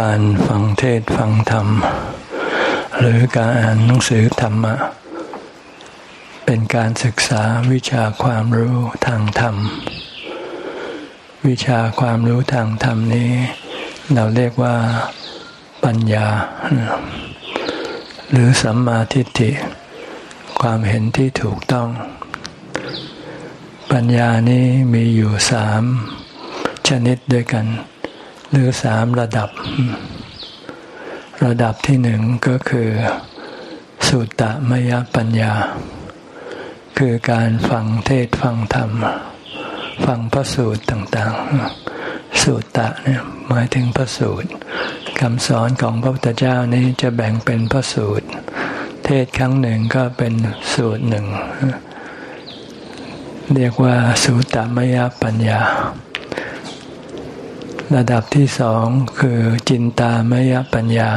การฟังเทศฟังธรรม หรือการอ่านหนังสือธรรมะ เป็นการศึกษาวิชาความรู้ทางธรรม วิชาความรู้ทางธรรมนี้ เราเรียกว่าปัญญา หรือสัมมาทิฏฐิ ความเห็นที่ถูกต้อง ปัญญานี้มีอยู่สามชนิดด้วยกัน หรือสามระดับ ระดับที่หนึ่งก็คือ สุตตมยปัญญา คือการฟังเทศฟังธรรม ฟังพระสูตรต่างๆสุตตะเนี่ยหมายถึงพระสูตรคำสอนของพระพุทธเจ้านี้จะแบ่งเป็นพระสูตร เทศครั้งหนึ่งก็เป็นสูตรหนึ่ง เรียกว่าสุตตมยปัญญา ระดับที่สองคือจินตามยปัญญา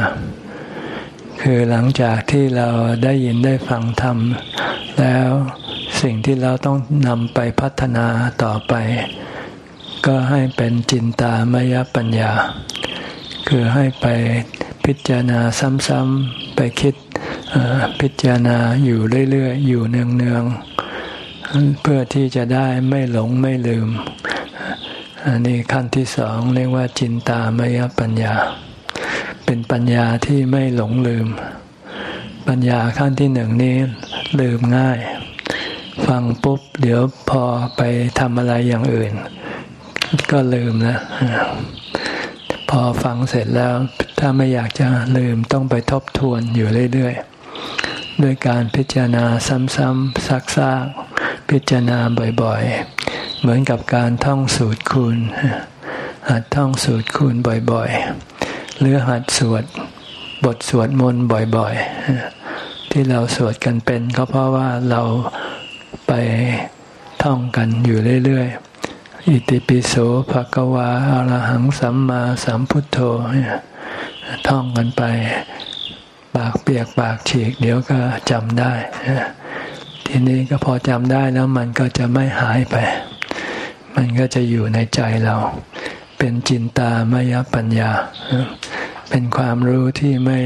คือหลังจากที่เราได้ยินได้ฟังธรรม แล้วสิ่งที่เราต้องนำไปพัฒนาต่อไป ก็ให้เป็นจินตามยปัญญา คือให้ไปพิจารณาซ้ำๆไปคิดพิจารณาอยู่เรื่อยๆ อยู่เนืองๆเพื่อที่จะได้ไม่หลงไม่ลืม อันนี้ขั้นที่สองเรียกว่าจินตามยปัญญา เป็นปัญญาที่ไม่หลงลืม ปัญญาขั้นที่หนึ่งนี้ลืมง่าย ฟังปุ๊บ เดี๋ยวพอไปทำอะไรอย่างอื่น ก็ลืมนะพอฟังเสร็จแล้ว ถ้าไม่อยากจะลืมต้องไปทบทวนอยู่เรื่อยๆด้วยการพิจารณาซ้ำๆซักๆพิจารณาบ่อยๆ เหมือนกับการท่องสูตรคูณ หัดท่องสูตรคูณบ่อยๆ หรือหัดสวดบทสวดมนต์บ่อยๆ ที่เราสวดกันเป็นก็เพราะว่าเราไปท่องกันอยู่เรื่อยๆ อิติปิโสภะกวาอรหังสัมมาสัมพุทโธท่องกันไป ปากเปียกปากฉีก เดี๋ยวก็จำได้ทีนี้ก็พอจำได้แล้วมันก็จะไม่หายไป มันก็จะอยู่ในใจเรา เป็นจินตามยปัญญา เป็นความรู้ที่ไม่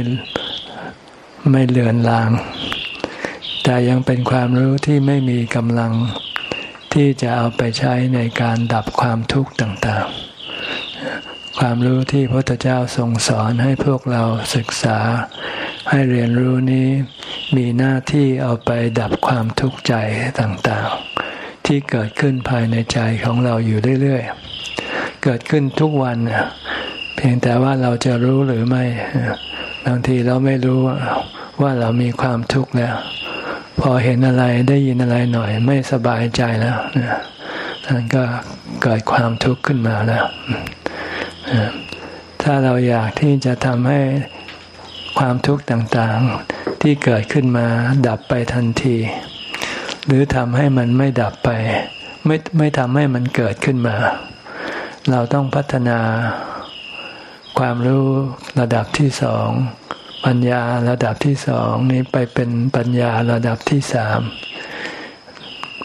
ไม่เลือนลาง แต่ยังเป็นความรู้ที่ไม่มีกำลังที่จะเอาไปใช้ในการดับความทุกข์ต่างๆ ความรู้ที่พระพุทธเจ้าทรงสอนให้พวกเราศึกษา ให้เรียนรู้นี้มีหน้าที่เอาไปดับความทุกข์ใจต่างๆ ที่เกิดขึ้นภายในใจของเราอยู่เรื่อยๆ เกิดขึ้นทุกวัน เพียงแต่ว่าเราจะรู้หรือไม่ บางทีเราไม่รู้ว่าเรามีความทุกข์แล้ว พอเห็นอะไรได้ยินอะไรหน่อย ไม่สบายใจแล้วนั่นก็เกิดความทุกข์ขึ้นมาแล้ว ถ้าเราอยากที่จะทำให้ความทุกข์ต่างๆที่เกิดขึ้นมาดับไปทันที หรือทำให้มันไม่ดับไป ไม่ไม่ทำให้มันเกิดขึ้นมา เราต้องพัฒนาความรู้ระดับที่สอง ปัญญาระดับที่สองนี้ไปเป็นปัญญาระดับที่สาม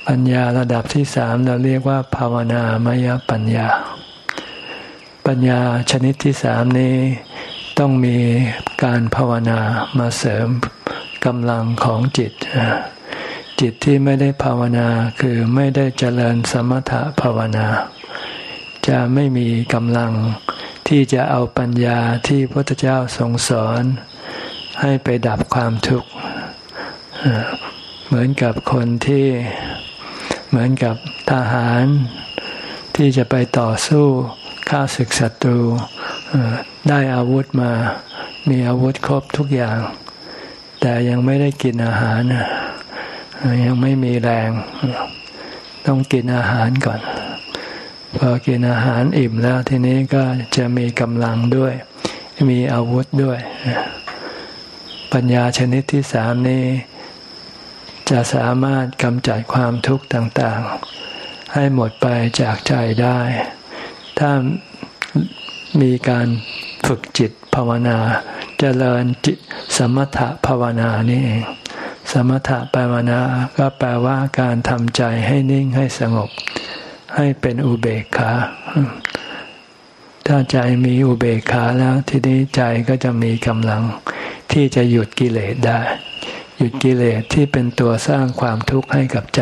ปัญญาระดับที่สามเราเรียกว่า ภาวนามยปัญญา ปัญญาชนิดที่สามนี้ต้องมีการภาวนามาเสริมกำลังของจิต จิตที่ไม่ได้ภาวนาคือไม่ได้เจริญสมถะภาวนา จะไม่มีกำลังที่จะเอาปัญญาที่พระพุทธเจ้าทรงสอน ให้ไปดับความทุกข์ เหมือนกับคนที่เหมือนกับทหาร ที่จะไปต่อสู้ฆ่าศึกศัตรูได้อาวุธมา มีอาวุธครบทุกอย่าง แต่ยังไม่ได้กินอาหาร ยังไม่มีแรง ต้องกินอาหารก่อน พอกินอาหารอิ่มแล้วทีนี้ก็จะมีกำลังด้วย มีอาวุธด้วย ปัญญาชนิดที่สามนี้จะสามารถกำจัดความทุกข์ต่างๆ ให้หมดไปจากใจได้ ถ้ามีการฝึกจิตภาวนาจเจริญจิตสมถะภาวนานี่เอง สมถะภาวนาก็แปลว่าการทำใจให้นิ่งให้สงบ ให้เป็นอุเบกขาถ้าใจมีอุเบกขาแล้วทีนี้ใจก็จะมีกำลัง ที่จะหยุดกิเลสได้ หยุดกิเลสที่เป็นตัวสร้างความทุกข์ให้กับใจ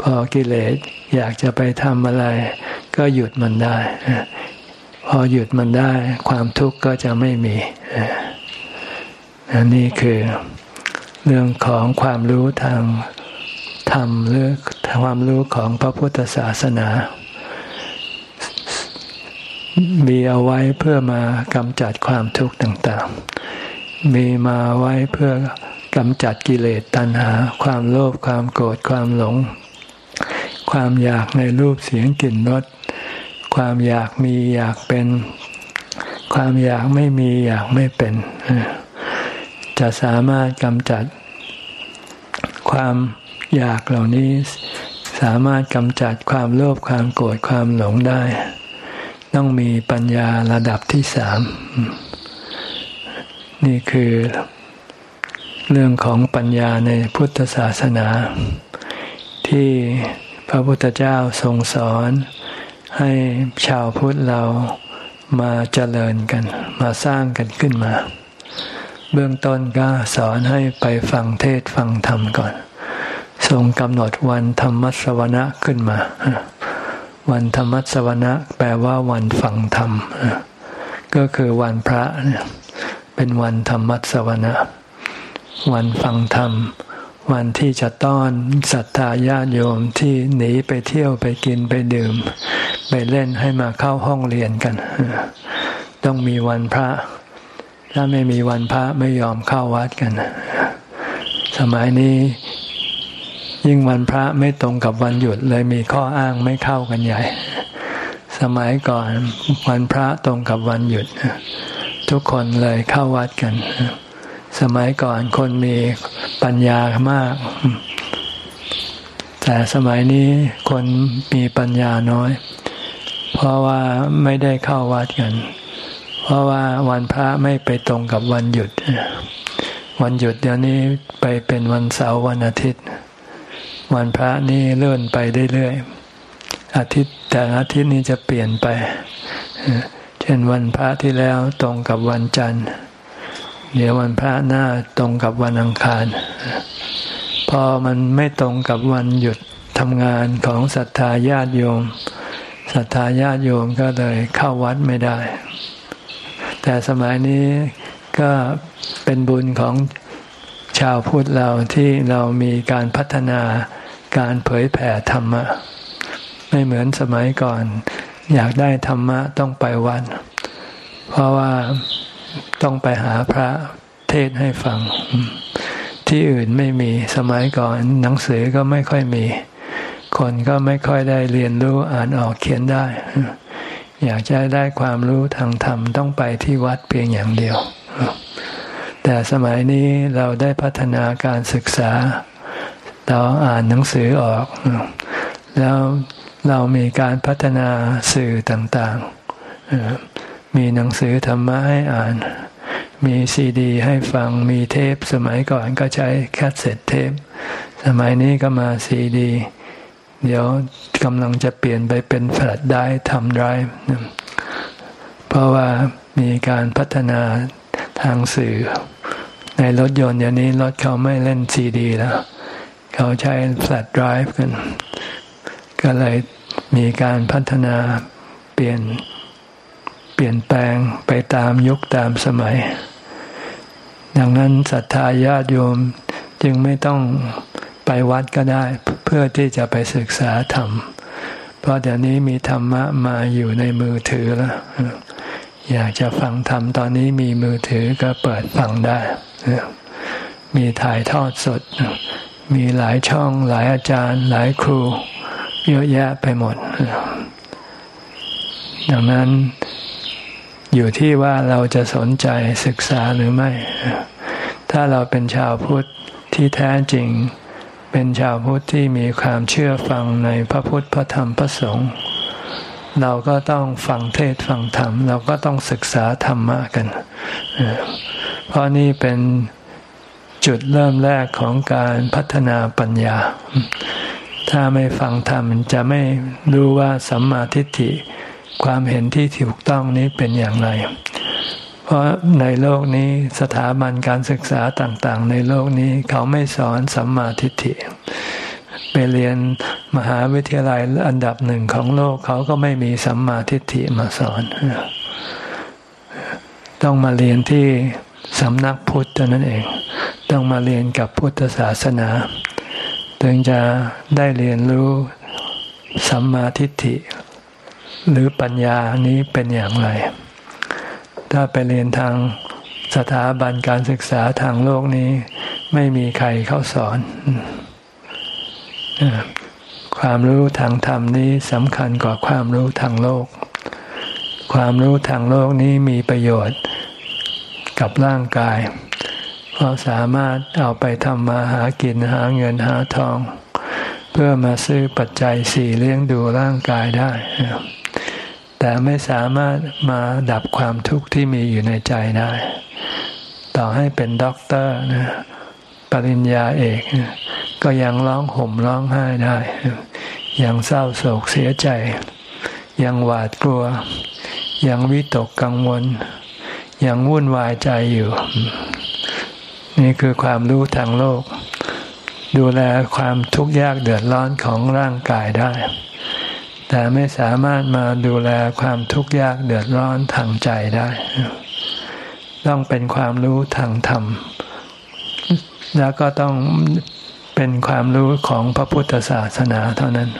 พอกิเลสอยากจะไปทำอะไร ก็หยุดมันได้ พอหยุดมันได้ ความทุกข์ก็จะไม่มีอันนี้คือ เรื่องของความรู้ทางธรรมหรือความรู้ของพระพุทธศาสนา มีเอาไว้เพื่อมากำจัดความทุกข์ต่างๆ มีมาไว้เพื่อกำจัดกิเลสตัณหา ความโลภความโกรธความหลง ความอยากในรูปเสียงกลิ่นรสความอยากมีอยากเป็น ความอยากไม่มีอยากไม่เป็น จะสามารถกำจัด ความอยากเหล่านี้ สามารถกำจัดความโลภความโกรธความหลงได้ ต้องมีปัญญาระดับที่สามนี่คือเรื่องของปัญญาในพุทธศาสนา ที่พระพุทธเจ้าทรงสอน ให้ชาวพุทธเรามาเจริญกัน มาสร้างกันขึ้นมา เบื้องต้นก็สอนให้ไปฟังเทศฟังธรรมก่อนทรงกำหนดวันธรรมสวนะขึ้นมา วันธรรมสวนะแปลว่าวันฟังธรรม ก็คือวันพระเป็นวันธรรมสวนะ วันฟังธรรม วันที่จะต้อนศรัทธาญาติโยมที่หนีไปเที่ยวไปกินไปดื่ม ไปเล่นให้มาเข้าห้องเรียนกัน ต้องมีวันพระ ถ้าไม่มีวันพระไม่ยอมเข้าวัดกัน สมัยนี้ยิ่งวันพระไม่ตรงกับวันหยุดเลยมีข้ออ้างไม่เข้ากันใหญ่ สมัยก่อนวันพระตรงกับวันหยุด ทุกคนเลยเข้าวัดกัน สมัยก่อนคนมีปัญญามาก แต่สมัยนี้คนมีปัญญาน้อย เพราะว่าไม่ได้เข้าวัดกันเราะว่าวันพระไม่ไปตรงกับวันหยุด วันหยุดเดี๋ยวนี้ไปเป็นวันเสาร์วันอาทิตย์ วันพระนี่เลื่อนไปเรื่อยๆอาทิตย์แต่อาทิตย์นี้จะเปลี่ยนไป เช่นวันพระที่แล้วตรงกับวันจันทร์ เดี๋ยววันพระหน้าตรงกับวันอังคาร พอมันไม่ตรงกับวันหยุดทำงานของศรัทธาญาติโยมศรัทธาญาติโยมก็เลยเข้าวัดไม่ได้ แต่สมัยนี้ก็เป็นบุญของชาวพุทธเราที่เรามีการพัฒนาการเผยแผ่ธรรมะ ไม่เหมือนสมัยก่อน อยากได้ธรรมะต้องไปวัดเพราะว่าต้องไปหาพระเทศให้ฟัง ที่อื่นไม่มีสมัยก่อน หนังสือก็ไม่ค่อยมี คนก็ไม่ค่อยได้เรียนรู้อ่านออกเขียนได้ อยากจะได้ความรู้ทางธรรมต้องไปที่วัดเพียงอย่างเดียว แต่สมัยนี้เราได้พัฒนาการศึกษา เราอ่านหนังสือออก แล้วเรามีการพัฒนาสื่อต่างๆ มีหนังสือธรรมะให้อ่าน มีซีดีให้ฟัง มีเทป สมัยก่อนก็ใช้ cassette tape สมัยนี้ก็มาซีดี เดี๋ยวกำลังจะเปลี่ยนไปเป็น flash drive thumb drive เพราะว่ามีการพัฒนาทางสื่อ ในรถยนต์เดี๋ยวนี้รถเขาไม่เล่นซีดีแล้วเขาใช้แฟลชไดรฟ์กัน ก็เลยมีการพัฒนาเปลี่ยนเปลี่ยนแปลงไปตามยุคตามสมัย ดังนั้นศรัทธาญาติโยมจึงไม่ต้อง ไปวัดก็ได้เพื่อที่จะไปศึกษาธรรม เพราะเดี๋ยวนี้มีธรรมะมาอยู่ในมือถือแล้วอยากจะฟังธรรมตอนนี้มีมือถือก็เปิดฟังได้ มีถ่ายทอดสด มีหลายช่องหลายอาจารย์ หลายครู เยอะแยะไปหมด ดังนั้นอยู่ที่ว่าเราจะสนใจศึกษาหรือไม่ ถ้าเราเป็นชาวพุทธที่แท้จริง เป็นชาวพุทธที่มีความเชื่อฟังในพระพุทธพระธรรมพระสงฆ์เราก็ต้องฟังเทศฟังธรรม เราก็ต้องศึกษาธรรมะกัน เพราะนี่เป็นจุดเริ่มแรกของการพัฒนาปัญญา ถ้าไม่ฟังธรรมจะไม่รู้ว่าสัมมาทิฏฐิความเห็นที่ถูกต้องนี้เป็นอย่างไร ราะในโลกนี้สถาบันการศึกษาต่างๆ ในโลกนี้เขาไม่สอนสัมมาทิฏฐิไปเรียนมหาวิทยาลัยอันดับหนึ่งของโลกเขาก็ไม่มีสัมมาทิฏฐิมาสอน ต้องมาเรียนที่สำนักพุทธนั่นเอง ต้องมาเรียนกับพุทธศาสนาถึงจะได้เรียนรู้สัมมาทิฏฐิ หรือปัญญานี้เป็นอย่างไร ถ้าไปเรียนทางสถาบันการศึกษาทางโลกนี้ ไม่มีใครเข้าสอน ความรู้ทางธรรมนี้สำคัญกว่าความรู้ทางโลก ความรู้ทางโลกนี้มีประโยชน์กับร่างกาย เพราะสามารถเอาไปทำมาหากินหาเงินหาทอง เพื่อมาซื้อปัจจัยสี่เลี้ยงดูร่างกายได้ แต่ไม่สามารถมาดับความทุกข์ที่มีอยู่ในใจได้ ต่อให้เป็นด็อกเตอร์นะปริญญาเอกก็ยังร้องห่มร้องไห้ได้ ยังเศร้าโศกเสียใจ ยังหวาดกลัว ยังวิตกกังวล ยังวุ่นวายใจอยู่ นี่คือความรู้ทางโลก ดูแลความทุกข์ยากเดือดร้อนของร่างกายได้ แต่ไม่สามารถมาดูแลความทุกข์ยากเดือดร้อนทางใจได้ ต้องเป็นความรู้ทางธรรม แล้วก็ต้องเป็นความรู้ของพระพุทธศาสนาเท่านั้น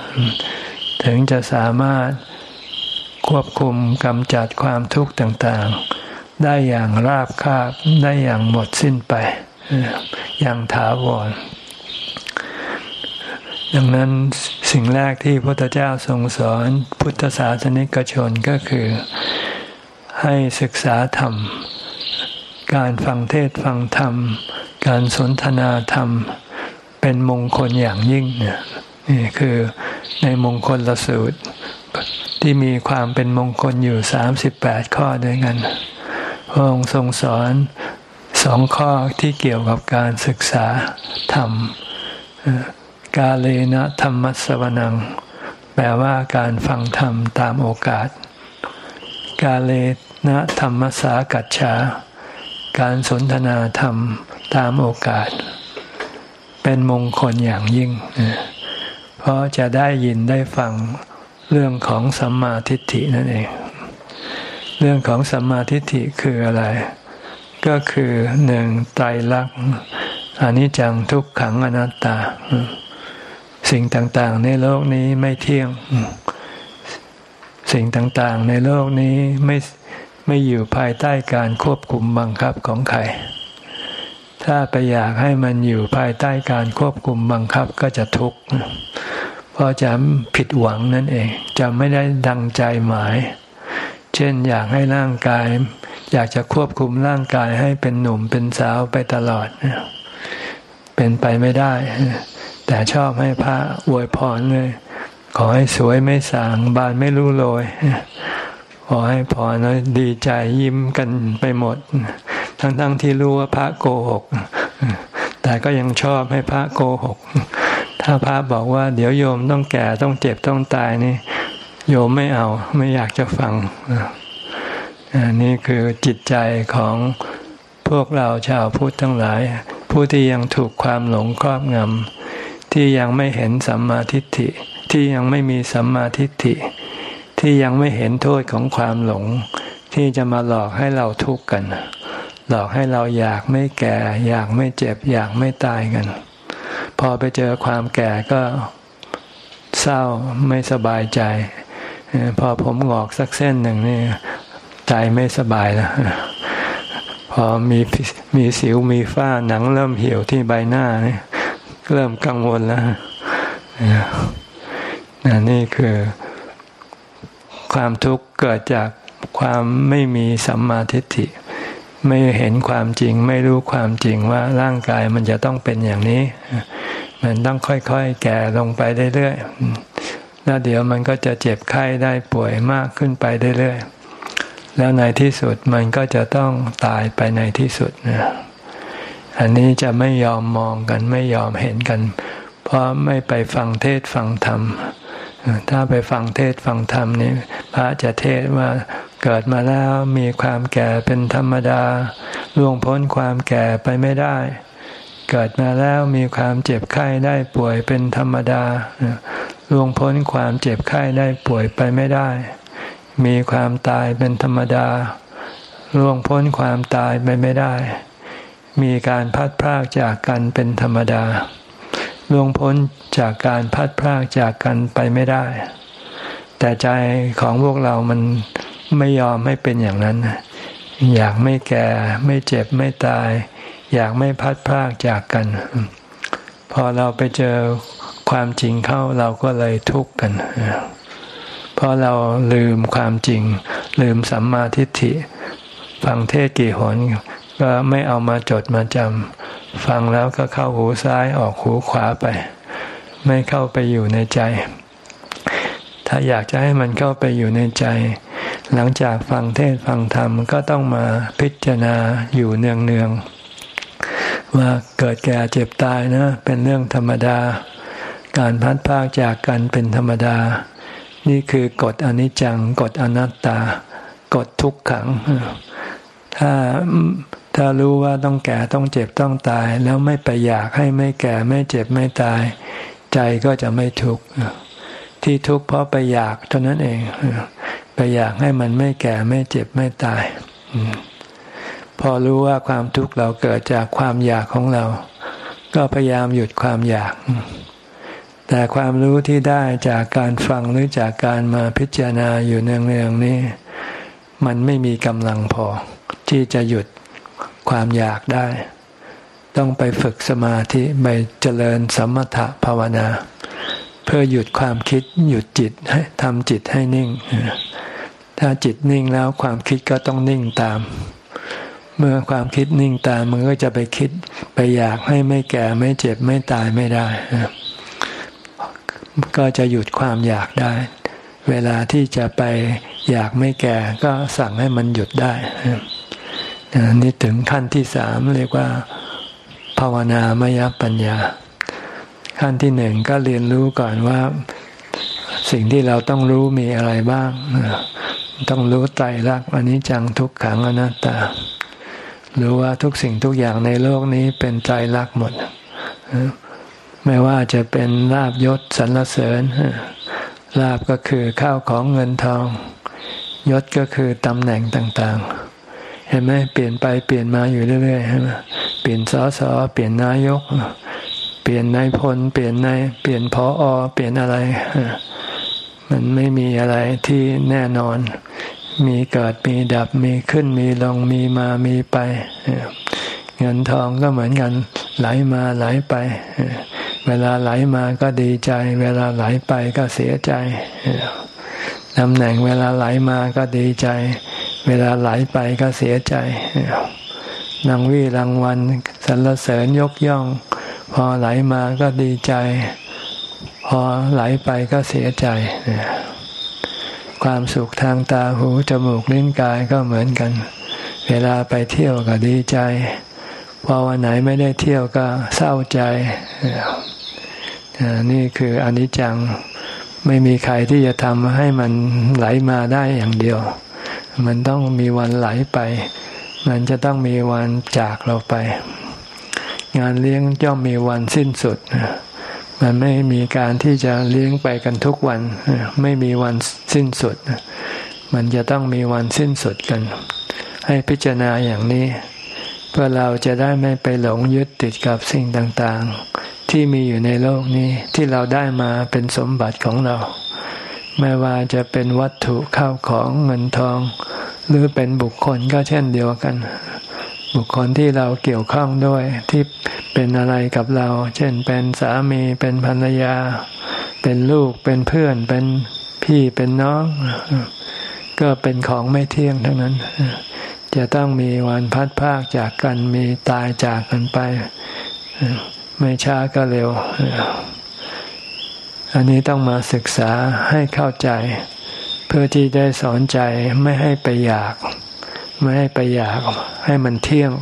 ถึงจะสามารถควบคุมกำจัดความทุกข์ต่างๆ ได้อย่างราบคาบได้อย่างหมดสิ้นไป อย่างถาวรดังนั้น สิ่งแรกที่พระพุทธเจ้าทรงสอนพุทธศาสนิกชนก็คือให้ศึกษาธรรม การฟังเทศฟังธรรม การสนทนาธรรม เป็นมงคลอย่างยิ่งเนี่ยนี่คือในมงคลละสูตร ที่มีความเป็นมงคลอยู่สามสิบแปดข้อด้วยกันพระองค์ทรงสอนสองข้อที่เกี่ยวกับการศึกษาธรรม กาเลนะธรรมสวนัง แปลว่าการฟังธรรมตามโอกาส กาเลนะธรรมสากัจฉา การสนทนาธรรมตามโอกาส เป็นมงคลอย่างยิ่ง เพราะจะได้ยินได้ฟังเรื่องของสัมมาทิฏฐินั่นเอง เรื่องของสัมมาทิฏฐิคืออะไร ก็คือหนึ่งไตรลักษณ์อนิจจังทุกขังอนัตตา สิ่งต่างๆ ในโลกนี้ไม่เที่ยง สิ่งต่างๆ ในโลกนี้ไม่ไม่อยู่ภายใต้การควบคุมบังคับของใคร ถ้าไปอยากให้มันอยู่ภายใต้การควบคุมบังคับก็จะทุกข์ เพราะจะผิดหวังนั่นเอง จะไม่ได้ดังใจหมาย เช่นอยากให้ร่างกาย อยากจะควบคุมร่างกายให้เป็นหนุ่มเป็นสาวไปตลอด เป็นไปไม่ได้ แต่ชอบให้พระอวยพรเลย ขอให้สวยไม่สางบานไม่รู้โรยขอให้พรแล้วดีใจยิ้มกันไปหมด ทั้งๆทที่รู้ว่าพระโกหก แต่ก็ยังชอบให้พระโกหก ถ้าพระบอกว่า เดี๋ยวโยมต้องแก่ต้องเจ็บต้องตายนี่ โยมไม่เอาไม่อยากจะฟังอันี่คือจิตใจของพวกเราชาวพุทธทั้งหลาย ผู้ที่ยังถูกความหลงครอบงำ ที่ยังไม่เห็นสัมมาทิฏฐิ ที่ยังไม่มีสัมมาทิฏฐิ ที่ยังไม่เห็นโทษของความหลง ที่จะมาหลอกให้เราทุกข์กัน หลอกให้เราอยากไม่แก่ อยากไม่เจ็บ อยากไม่ตายกัน พอไปเจอความแก่ก็เศร้าไม่สบายใจ พอผมหงอกสักเส้นหนึ่งนี่ใจไม่สบายแล้วพอมีมีสิวมีฝ้าหนังเริ่มเหี่ยวที่ใบหน้านี่ เริ่มกังวลแล้วนนี่คือความทุกข์เกิดจากความไม่มีสัมมาทิฏฐิ ไม่เห็นความจริง ไม่รู้ความจริงว่าร่างกายมันจะต้องเป็นอย่างนี้ มันต้องค่อยๆ แก่ลงไปเรื่อยๆแล้วเดี๋ยวมันก็จะเจ็บไข้ได้ป่วยมากขึ้นไปเรื่อยๆแล้วในที่สุดมันก็จะต้องตายไปในที่สุดนะ อันนี้จะไม่ยอมมองกันไม่ยอมเห็นกัน เพราะไม่ไปฟังเทศฟังธรรม ถ้าไปฟังเทศฟังธรรมนี่พระจะเทศว่าเกิดมาแล้วมีความแก่เป็นธรรมดาล่วงพ้นความแก่ไปไม่ได้ เกิดมาแล้วมีความเจ็บไข้ได้ป่วยเป็นธรรมดาล่วงพ้นความเจ็บไข้ได้ป่วยไปไม่ได้ มีความตายเป็นธรรมดาล่วงพ้นความตายไปไม่ได้ มีการพัดพรากจากกันเป็นธรรมดาล่วงพ้นจากการพัดพรากจากกันไปไม่ได้ แต่ใจของพวกเรามันไม่ยอมให้เป็นอย่างนั้น อยากไม่แก่ไม่เจ็บไม่ตาย อยากไม่พัดพรากจากกัน พอเราไปเจอความจริงเข้าเราก็เลยทุกข์กัน เพราะเราลืมความจริง ลืมสัมมาทิฏฐิ ฟังเทศกี่หน ก็ไม่เอามาจดมาจำฟังแล้วก็เข้าหูซ้ายออกหูขวาไป ไม่เข้าไปอยู่ในใจ ถ้าอยากจะให้มันเข้าไปอยู่ในใจ หลังจากฟังเทศฟังธรรมก็ต้องมาพิจารณาอยู่เนืองเนืองว่าเกิดแก่เจ็บตายนะ เป็นเรื่องธรรมดา การพัดพากจากกันเป็นธรรมดา นี่คือกฎอนิจจังกฎอนัตตากฎทุกขัง ถ้า ถ้ารู้ว่าต้องแก่ต้องเจ็บต้องตาย แล้วไม่ไปอยากให้ไม่แก่ไม่เจ็บไม่ตาย ใจก็จะไม่ทุกข์ที่ทุกข์เพราะไปอยากเท่านั้นเอง ไปอยากให้มันไม่แก่ไม่เจ็บไม่ตาย พอรู้ว่าความทุกข์เราเกิดจากความอยากของเรา ก็พยายามหยุดความอยาก แต่ความรู้ที่ได้จากการฟังหรือจากการมาพิจารณาอยู่เนืองๆนี้มันไม่มีกำลังพอที่จะหยุด ความอยากได้ ต้องไปฝึกสมาธิไปเจริญสมถะภาวนา เพื่อหยุดความคิดหยุดจิตให้ทำจิตให้นิ่ง ถ้าจิตนิ่งแล้วความคิดก็ต้องนิ่งตาม เมื่อความคิดนิ่งตามมันก็จะไปคิดไปอยากให้ไม่แก่ไม่เจ็บไม่ตายไม่ได้ ก็จะหยุดความอยากได้ เวลาที่จะไปอยากไม่แก่ก็สั่งให้มันหยุดได้ นี่ถึงขั้นที่สามเรียกว่า ภาวนามยปัญญา ขั้นที่หนึ่งก็เรียนรู้ก่อนว่าสิ่งที่เราต้องรู้มีอะไรบ้าง ต้องรู้ไตรลักษณ์อันนี้จังทุกขังอนัตตา รู้ว่าทุกสิ่งทุกอย่างในโลกนี้เป็นไตรลักษณ์หมด ไม่ว่าจะเป็นลาบยศสรรเสริญลาบก็คือข้าวของเงินทอง ยศก็คือตำแหน่งต่างๆ เห็นไหมเปลี่ยนไปเปลี่ยนมาอยู่เรื่อยๆใช่ไหมเปลี่ยนสสเปลี่ยนนายก เปลี่ยนนายพล เปลี่ยนนายเปลี่ยนพออเปลี่ยนอะไร มันไม่มีอะไรที่แน่นอน มีเกิดมีดับมีขึ้นมีลงมีมามีไปเงินทองก็เหมือนกันไหลมาไหลไป เวลาไหลมาก็ดีใจ เวลาไหลไปก็เสียใจตำแหน่งเวลาไหลมาก็ดีใจ เวลาไหลไปก็เสียใจนางวีรางวัลสรรเสริญยกย่อง พอไหลมาก็ดีใจ พอไหลไปก็เสียใจ ความสุขทางตาหูจมูกลิ้นกายก็เหมือนกัน เวลาไปเที่ยวก็ดีใจ พอวันไหนไม่ได้เที่ยวก็เศร้าใจ นี่คืออนิจจังไม่มีใครที่จะทำให้มันไหลมาได้อย่างเดียว มันต้องมีวันไหลไป มันจะต้องมีวันจากเราไป งานเลี้ยงย่อมมีวันสิ้นสุด มันไม่มีการที่จะเลี้ยงไปกันทุกวัน ไม่มีวันสิ้นสุด มันจะต้องมีวันสิ้นสุดกัน ให้พิจารณาอย่างนี้ เพื่อเราจะได้ไม่ไปหลงยึดติดกับสิ่งต่างๆ ที่มีอยู่ในโลกนี้ที่เราได้มาเป็นสมบัติของเรา ไม่ว่าจะเป็นวัตถุข้าวของเงินทอง หรือเป็นบุคคลก็เช่นเดียวกัน บุคคลที่เราเกี่ยวข้องด้วยที่เป็นอะไรกับเรา เช่นเป็นสามีเป็นภรรยา เป็นลูกเป็นเพื่อนเป็นพี่เป็นน้อง ก็เป็นของไม่เที่ยงทั้งนั้น จะต้องมีวันพัดภาคจากกันมีตายจากกันไป ไม่ช้าก็เร็ว อันนี้ต้องมาศึกษาให้เข้าใจ เพื่อที่ได้สอนใจไม่ให้ไปอยาก ไม่ให้ไปอยากให้มันเที่ยง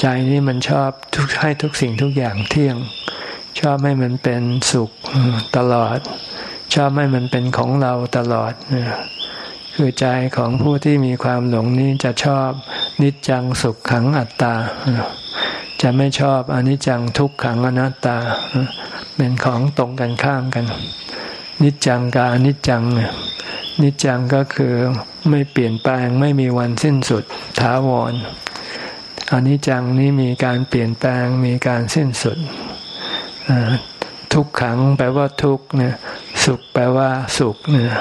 ใจนี้มันชอบทุกให้ทุกสิ่งทุกอย่างเที่ยง ชอบให้มันเป็นสุขตลอด ชอบให้มันเป็นของเราตลอดคือใจของผู้ที่มีความหลงนี้จะชอบนิจจังสุขขังอัตตา จะไม่ชอบอนิจจังทุกขังอนัตตา เป็นของตรงกันข้ามกัน นิจจังกับอนิจจังนิจจังก็คือไม่เปลี่ยนแปลงไม่มีวันสิ้นสุดถาวรอนิจจังนี้มีการเปลี่ยนแปลงมีการสิ้นสุดทุกขังแปลว่าทุกเนี่ยสุขแปลว่าสุขเนี่ย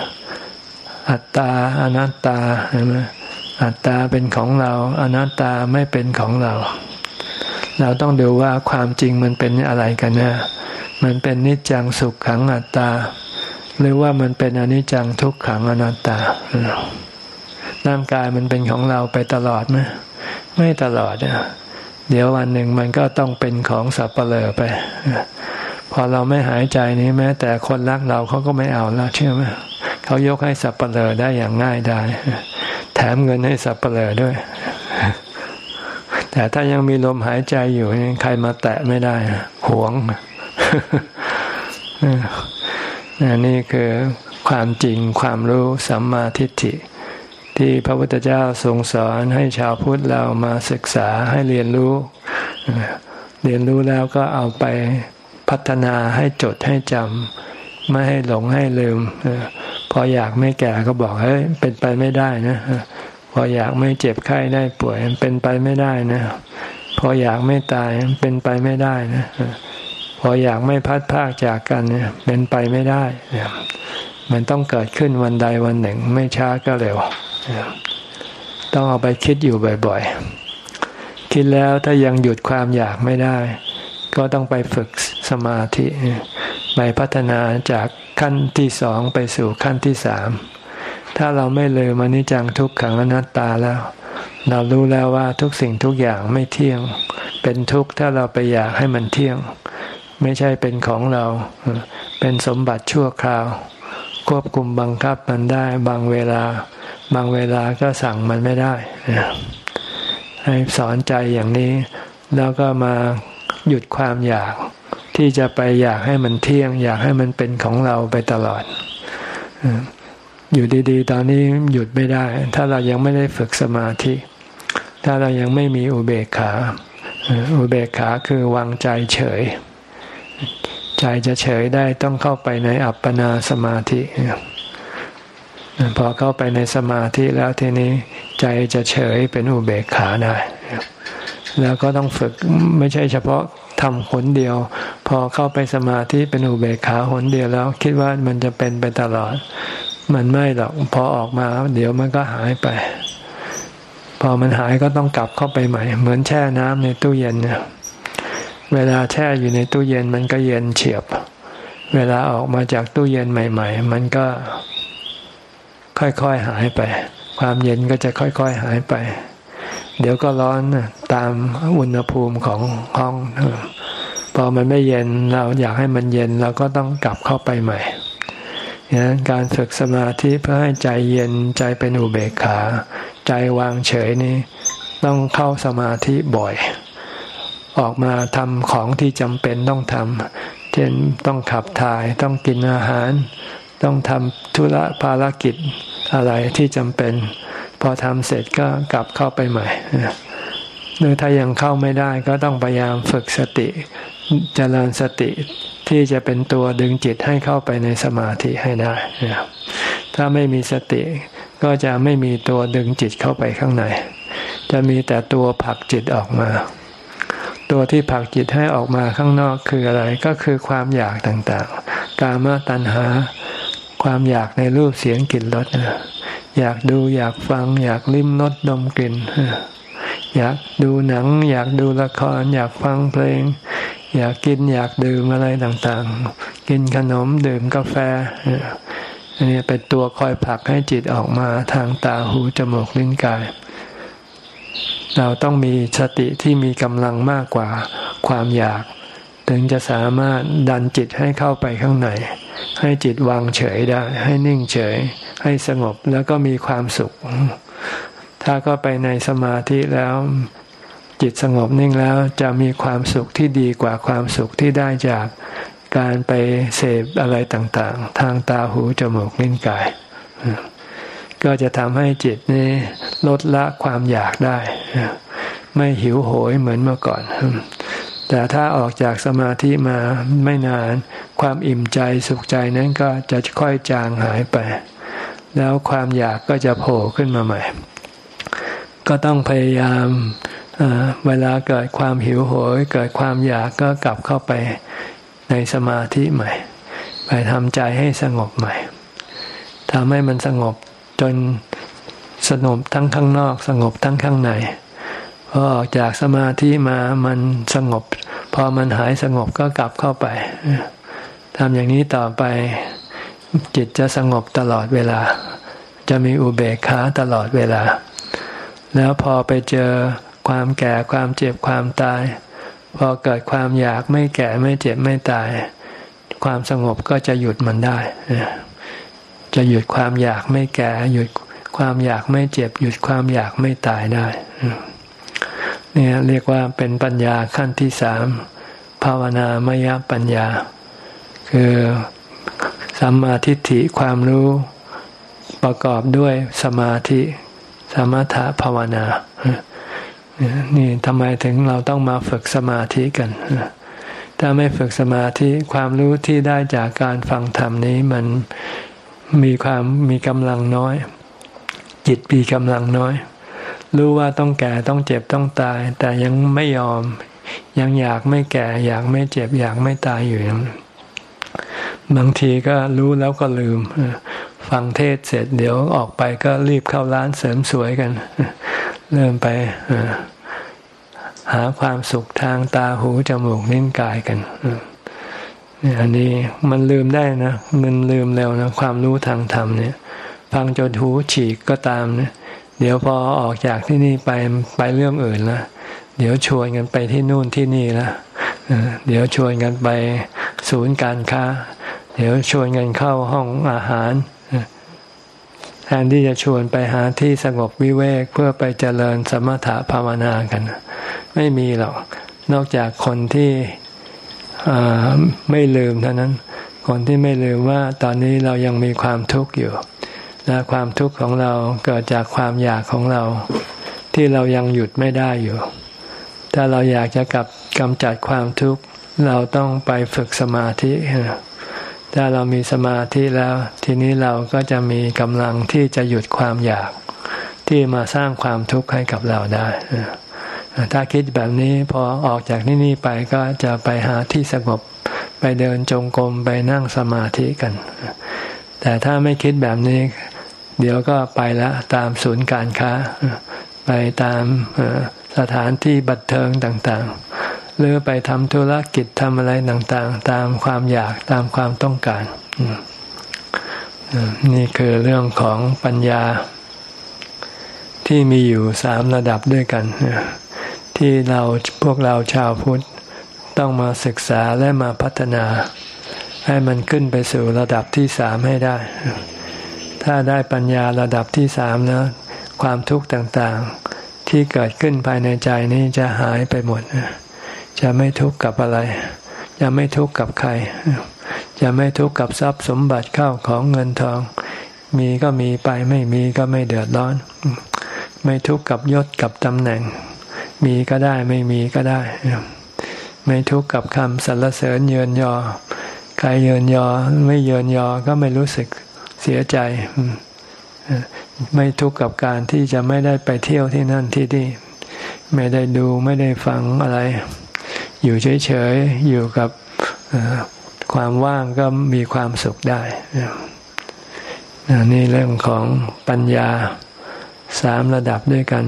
อัตตาอนัตตาใช่ไหมอัตตาเป็นของเรา อนัตตาไม่เป็นของเรา เราต้องดูว่าความจริงมันเป็นอะไรกันนะมันเป็นนิจจังสุขขังอัตตา หรือว่ามันเป็นอนิจจังทุกขังอนัตตาร่างกายมันเป็นของเราไปตลอดไหมไม่ตลอดเดี๋ยววันหนึ่งมันก็ต้องเป็นของสับเปลอไปพอเราไม่หายใจนี้แม้ แต่คนรักเราเขาก็ไม่เอาแล้วเชื่อไหมเขายกให้สับเปลอได้อย่างง่ายได้แถมเงินให้สับเปลอด้วย แต่ถ้ายังมีลมหายใจอยู่ใครมาแตะไม่ได้หวงนี่คือความจริงความรู้สัมมาทิฏฐิ ที่พระพุทธเจ้าทรงสอนให้ชาวพุทธเรามาศึกษาให้เรียนรู้ เรียนรู้แล้วก็เอาไปพัฒนาให้จดให้จำไม่ให้หลงให้ลืม พออยากไม่แก่ก็บอกเฮ้ยเป็นไปไม่ได้นะ พออยากไม่เจ็บไข้ได้ป่วยเป็นไปไม่ได้นะพออยากไม่ตายเป็นไปไม่ได้นะพออยากไม่พัดพากจากกันเนี่ยเป็นไปไม่ได้มันต้องเกิดขึ้นวันใดวันหนึ่ง ไม่ช้าก็เร็วต้องเอาไปคิดอยู่บ่อยๆ คิดแล้วถ้ายังหยุดความอยากไม่ได้ ก็ต้องไปฝึกสมาธิไปพัฒนาจากขั้นที่สองไปสู่ขั้นที่สาม ถ้าเราไม่เลยมานิจังทุกขังอนัตตาแล้ว เรารู้แล้วว่าทุกสิ่งทุกอย่างไม่เที่ยง เป็นทุกข์ถ้าเราไปอยากให้มันเที่ยง ไม่ใช่เป็นของเรา เป็นสมบัติชั่วคราว ควบคุมบังคับมันได้บางเวลา บางเวลาก็สั่งมันไม่ได้ ให้สอนใจอย่างนี้ แล้วก็มาหยุดความอยากที่จะไปอยากให้มันเที่ยง อยากให้มันเป็นของเราไปตลอด อยู่ดีๆ ตอนนี้หยุดไม่ได้ ถ้าเรายังไม่ได้ฝึกสมาธิ ถ้าเรายังไม่มีอุเบกขา อุเบกขาคือวางใจเฉย ใจจะเฉยได้ต้องเข้าไปในอัปปนาสมาธิ พอเข้าไปในสมาธิแล้วทีนี้ใจจะเฉยเป็นอุเบกขาได้ แล้วก็ต้องฝึกไม่ใช่เฉพาะทำหนเดียว พอเข้าไปสมาธิเป็นอุเบกขาหนเดียวแล้ว คิดว่ามันจะเป็นไปตลอด มันไม่หรอกพอออกมา เดี๋ยวมันก็หายไป พอมันหายก็ต้องกลับเข้าไปใหม่ เหมือนแช่น้ำในตู้เย็นเนี่ยเวลาแช่อยู่ในตู้เย็นมันก็เย็นเฉียบ เวลาออกมาจากตู้เย็นใหม่ ๆ มันก็ค่อยๆหายไป ความเย็นก็จะค่อยๆหายไป เดี๋ยวก็ร้อนตามอุณหภูมิของห้อง พอมันไม่เย็นเราอยากให้มันเย็นเราก็ต้องกลับเข้าไปใหม่ ดังนั้นการฝึกสมาธิเพื่อให้ใจเย็นใจเป็นอุเบกขา ใจวางเฉยนี่ต้องเข้าสมาธิบ่อย ออกมาทำของที่จำเป็นต้องทำเช่นต้องขับถ่ายต้องกินอาหาร ต้องทำธุระภารกิจอะไรที่จำเป็น พอทำเสร็จก็กลับเข้าไปใหม่หรือถ้ายังเข้าไม่ได้ก็ต้องพยายามฝึกสติ เจริญสติที่จะเป็นตัวดึงจิตให้เข้าไปในสมาธิให้ได้ถ้าไม่มีสติก็จะไม่มีตัวดึงจิตเข้าไปข้างใน จะมีแต่ตัวผลักจิตออกมา ตัวที่ผลักจิตให้ออกมาข้างนอกคืออะไรก็คือความอยากต่างๆ กามตัณหา ความอยากในรูปเสียงกลิ่นรสอยากดูอยากฟัง อยากลิ้มรสดมกลิ่นอยากดูหนัง อยากดูละคร อยากฟังเพลง อยากกินอยากดื่มอะไรต่างๆ กินขนมดื่มกาแฟอันนี้เป็นตัวคอยผลักให้จิตออกมาทางตาหูจมูกลิ้นกาย เราต้องมีสติที่มีกำลังมากกว่าความอยาก ถึงจะสามารถดันจิตให้เข้าไปข้างใน ให้จิตวางเฉยได้ ให้นิ่งเฉย ให้สงบแล้วก็มีความสุข ถ้าก็ไปในสมาธิแล้ว จิตสงบนิ่งแล้วจะมีความสุขที่ดีกว่าความสุขที่ได้จากการไปเสพอะไรต่างๆ ทางตาหูจมูกลิ้นกาย ก็จะทำให้จิตนี้ลดละความอยากได้ ไม่หิวโหยเหมือนเมื่อก่อน แต่ถ้าออกจากสมาธิมาไม่นาน ความอิ่มใจสุขใจนั้นก็จะค่อยจางหายไป แล้วความอยากก็จะโผล่ขึ้นมาใหม่ ก็ต้องพยายาม เวลาเกิดความหิวโหย เกิดความอยากก็กลับเข้าไปในสมาธิใหม่ ไปทำใจให้สงบใหม่ทำให้มันสงบจนสงบทั้งข้างนอก สงบทั้งข้างในพอออกจากสมาธิมามันสงบ พอมันหายสงบก็กลับเข้าไปทำอย่างนี้ต่อไปจิตจะสงบตลอดเวลา จะมีอุเบกขาตลอดเวลา แล้วพอไปเจอ ความแก่ความเจ็บความตาย พอเกิดความอยากไม่แก่ไม่เจ็บไม่ตาย ความสงบก็จะหยุดมันได้ จะหยุดความอยากไม่แก่ หยุดความอยากไม่เจ็บ หยุดความอยากไม่ตายได้เนี่ยเรียกว่าเป็นปัญญาขั้นที่สามภาวนามยปัญญา คือสัมมาทิฏฐิความรู้ประกอบด้วยสมาธิ สมถะภาวนา นี่ทำไมถึงเราต้องมาฝึกสมาธิกัน ถ้าไม่ฝึกสมาธิความรู้ที่ได้จากการฟังธรรมนี้มันมีความมีกำลังน้อย จิตมีกำลังน้อย รู้ว่าต้องแก่ต้องเจ็บต้องตาย แต่ยังไม่ยอม ยังอยากไม่แก่ อยากไม่เจ็บ อยากไม่ตายอยู่บางทีก็รู้แล้วก็ลืมฟังเทศเสร็จเดี๋ยวออกไปก็รีบเข้าร้านเสริมสวยกัน เริ่มไปหาความสุขทางตาหูจมูกนิ้นกายกันอันนี้มันลืมได้นะมันลืมเร็วนะความรู้ทางธรรมเนี่ย ฟังจนหูฉีกก็ตามเนะเดี๋ยวพอออกจากที่นี่ไปไปเรื่องอื่นละเดี๋ยวชวนกันไปที่นู่นที่นี่ละเดี๋ยวชวนกันไปศูนย์การค้า เดี๋ยวชวนกันเข้าห้องอาหาร แทนที่จะชวนไปหาที่สงบวิเวกเพื่อไปเจริญสมถะภาวนากัน ไม่มีหรอก นอกจากคนที่ไม่ลืมเท่านั้น คนที่ไม่ลืมว่าตอนนี้เรายังมีความทุกข์อยู่ และความทุกข์ของเราเกิดจากความอยากของเรา ที่เรายังหยุดไม่ได้อยู่ ถ้าเราอยากจะกลับกำจัดความทุกข์เราต้องไปฝึกสมาธิ ถ้าเรามีสมาธิแล้ว ทีนี้เราก็จะมีกำลังที่จะหยุดความอยากที่มาสร้างความทุกข์ให้กับเราได้ถ้าคิดแบบนี้พอออกจากที่นี่ไปก็จะไปหาที่สงบไปเดินจงกรมไปนั่งสมาธิกัน แต่ถ้าไม่คิดแบบนี้ เดี๋ยวก็ไปละตามศูนย์การค้า ไปตามสถานที่บันเทิงต่างๆ หรือไปทำธุรกิจทำอะไรต่างๆ ตามความอยากตามความต้องการ นี่คือเรื่องของปัญญา ที่มีอยู่สามระดับด้วยกัน ที่เราพวกเราชาวพุทธต้องมาศึกษาและมาพัฒนา ให้มันขึ้นไปสู่ระดับที่สามให้ได้ ถ้าได้ปัญญาระดับที่สามแล้วความทุกข์ต่างๆ ที่เกิดขึ้นภายในใจนี้จะหายไปหมด จะไม่ทุกข์กับอะไร จะไม่ทุกข์กับใคร จะไม่ทุกข์กับทรัพย์สมบัติเข้าของเงินทอง มีก็มีไปไม่มีก็ไม่เดือดร้อน ไม่ทุกข์กับยศกับตำแหน่ง มีก็ได้ไม่มีก็ได้ ไม่ทุกข์กับคำสรรเสริญเยินยอ ใครเยินยอไม่เยินยอก็ไม่รู้สึกเสียใจไม่ทุกข์กับการที่จะไม่ได้ไปเที่ยวที่นั่นที่นี่ ไม่ได้ดูไม่ได้ฟังอะไร อยู่เฉยๆ อยู่กับความว่างก็มีความสุขได้นี่เรื่องของปัญญาสามระดับด้วยกัน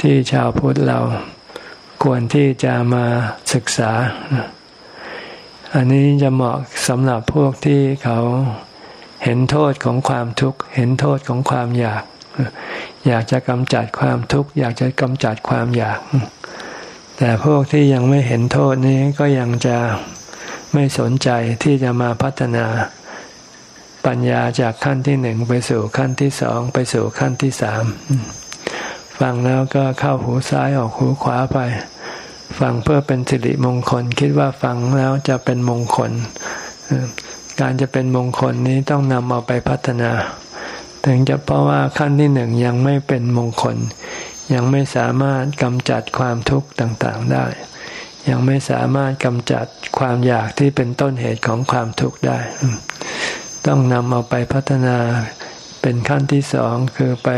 ที่ชาวพุทธเราควรที่จะมาศึกษา อันนี้จะเหมาะสำหรับพวกที่เขาเห็นโทษของความทุกข์ เห็นโทษของความอยาก อยากจะกำจัดความทุกข์ อยากจะกำจัดความอยาก แต่พวกที่ยังไม่เห็นโทษนี้ก็ยังจะไม่สนใจที่จะมาพัฒนาปัญญาจากขั้นที่หนึ่งไปสู่ขั้นที่สองไปสู่ขั้นที่สามฟังแล้วก็เข้าหูซ้ายออกหูขวาไป ฟังเพื่อเป็นสิริมงคล คิดว่าฟังแล้วจะเป็นมงคล การจะเป็นมงคลนี้ต้องนำเอาไปพัฒนาตถึงจะเพราะว่าขั้นที่หนึ่งยังไม่เป็นมงคล ยังไม่สามารถกำจัดความทุกข์ต่างๆได้ ยังไม่สามารถกำจัดความอยากที่เป็นต้นเหตุของความทุกข์ได้ ต้องนำเอาไปพัฒนาเป็นขั้นที่สองคือไป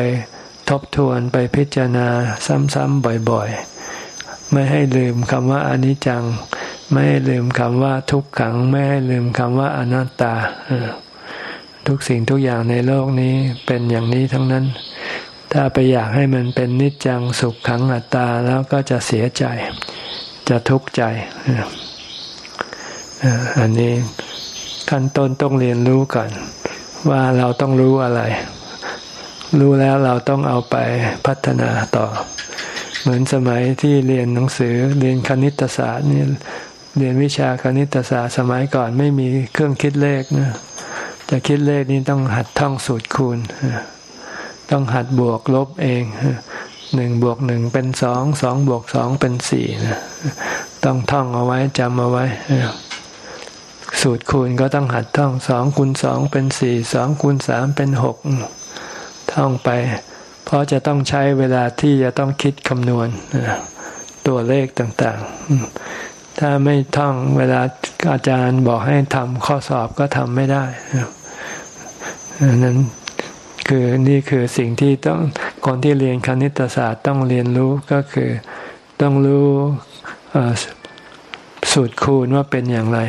ทบทวนไปพิจารณาซ้ำๆบ่อยๆ ไม่ให้ลืมคำว่าอนิจจัง ไม่ให้ลืมคำว่าทุกขัง ไม่ให้ลืมคำว่าอนัตตา ทุกสิ่งทุกอย่างในโลกนี้เป็นอย่างนี้ทั้งนั้น ถ้าไปอยากให้มันเป็นนิจจังสุขขังอัตตาแล้วก็จะเสียใจ จะทุกข์ใจอันนี้ขั้นต้นต้องเรียนรู้ก่อน ว่าเราต้องรู้อะไร รู้แล้วเราต้องเอาไปพัฒนาต่อ เหมือนสมัยที่เรียนหนังสือเรียนคณิตศาสตร์นี่เรียนวิชาคณิตศาสตร์สมัยก่อนไม่มีเครื่องคิดเลขนะจะคิดเลขนี้ต้องหัดท่องสูตรคูณ ต้องหัดบวกลบเองหนึ่งบวกหนึ่งเป็นสองสองบวกสองเป็นสี่นะต้องท่องเอาไว้จำเอาไว้สูตรคูณก็ต้องหัดท่องสองคูณสองเป็นสี่สองคูณสามเป็นหกท่องไป เพราะจะต้องใช้เวลาที่จะต้องคิดคำนวณตัวเลขต่างๆ ถ้าไม่ท่องเวลาอาจารย์บอกให้ทำข้อสอบก็ทำไม่ได้นั้น คือนี่คือสิ่งที่ต้องคนที่เรียนคณิตศาสตร์ต้องเรียนรู้ก็คือต้องรู้สูตรคูณว่าเป็นอย่างไร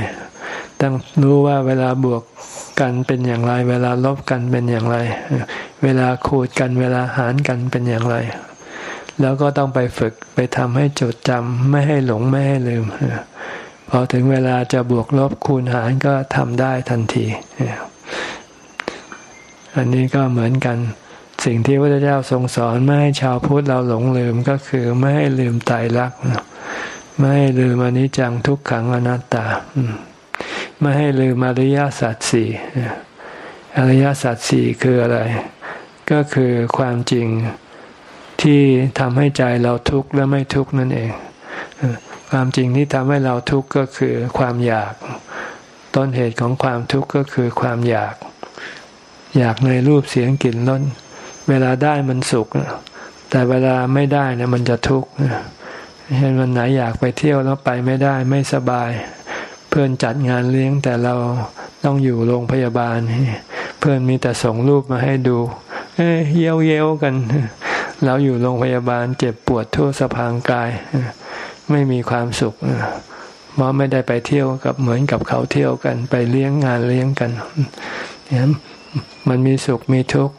ต้องรู้ว่าเวลาบวกกันเป็นอย่างไร เวลาลบกันเป็นอย่างไร เวลาคูณกันเวลาหารกันเป็นอย่างไร แล้วก็ต้องไปฝึกไปทำให้จดจำไม่ให้หลงไม่ให้ลืมพอถึงเวลาจะบวกลบคูณหารก็ทำได้ทันที อันนี้ก็เหมือนกัน สิ่งที่พระเจ้าทรงสอนไม่ให้ชาวพุทธเราหลงลืมก็คือไม่ให้ลืมตายรักไม่ให้ลืมอนิจจังทุกขังอนัตตา ไม่ให้ลืมอริยสัจสี่อริยสัจสี่คืออะไร ก็คือความจริงที่ทำให้ใจเราทุกข์และไม่ทุกข์นั่นเองความจริงที่ทำให้เราทุกข์ก็คือความอยาก ต้นเหตุของความทุกข์ก็คือความอยาก อยากในรูปเสียงกลิ่นรสเวลาได้มันสุข แต่เวลาไม่ได้นะมันจะทุกข์เห็นวันไหนอยากไปเที่ยวแล้วไปไม่ได้ไม่สบาย เพื่อนจัดงานเลี้ยงแต่เราต้องอยู่โรงพยาบาล เพื่อนมีแต่ส่งรูปมาให้ดู เอ้ยเย้ยวเย้วกัน เราอยู่โรงพยาบาลเจ็บปวดทั่วสะพางกาย ไม่มีความสุขเพราะไม่ได้ไปเที่ยวกับเหมือนกับเขาเที่ยวกัน ไปเลี้ยงงานเลี้ยงกันเนี่ย มันมีสุขมีทุกข์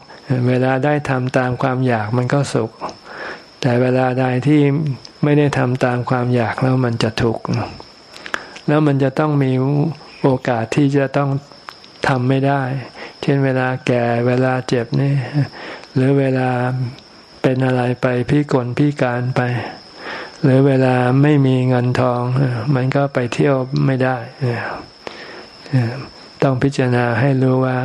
เวลาได้ทำตามความอยากมันก็สุข แต่เวลาใดที่ไม่ได้ทำตามความอยากแล้วมันจะทุกข์แล้วมันจะต้องมีโอกาสที่จะต้องทำไม่ได้ เช่นเวลาแก่เวลาเจ็บนี่ หรือเวลาเป็นอะไรไปพิกลพิการไป หรือเวลาไม่มีเงินทอง มันก็ไปเที่ยวไม่ได้ ต้องพิจารณาให้รู้ว่า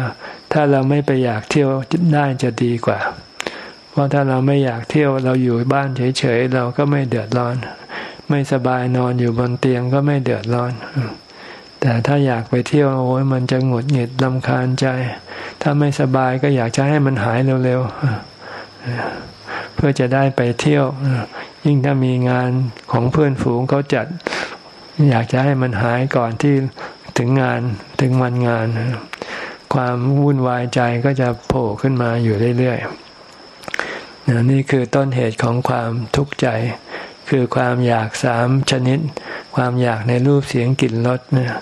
ถ้าเราไม่ไปอยากเที่ยวได้จะดีกว่า เพราะถ้าเราไม่อยากเที่ยวเราอยู่บ้านเฉยๆเราก็ไม่เดือดร้อน ไม่สบายนอนอยู่บนเตียงก็ไม่เดือดร้อน แต่ถ้าอยากไปเที่ยวโอ้ยมันจะหงุดหงิดลำคาญใจ ถ้าไม่สบายก็อยากจะให้มันหายเร็วๆเพื่อจะได้ไปเที่ยว ยิ่งถ้ามีงานของเพื่อนฝูงเขาจัด อยากจะให้มันหายก่อนที่ถึงงานถึงวันงาน ความวุ่นวายใจก็จะโผล่ขึ้นมาอยู่เรื่อยๆนี่คือต้นเหตุของความทุกข์ใจ คือความอยากสามชนิด ความอยากในรูปเสียงกลิ่นรสเนี่ย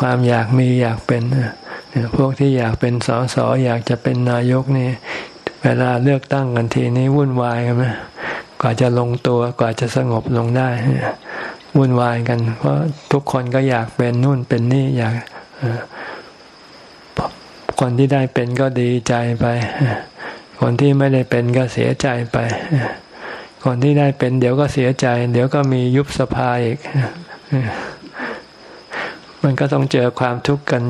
ความอยากมีอยากเป็นพวกที่อยากเป็นสอสออยากจะเป็นนายกนี่เวลาเลือกตั้งกันทีนี้วุ่นวายกันไหมกว่าจะลงตัวกว่าจะสงบลงได้วุ่นวายกัน เพราะทุกคนก็อยากเป็นนู่นเป็นนี่อยาก คนที่ได้เป็นก็ดีใจไป คนที่ไม่ได้เป็นก็เสียใจไป คนที่ได้เป็น เดี๋ยวก็เสียใจ เดี๋ยวก็มียุบสภาอีก มันก็ต้องเจอความทุกข์กัน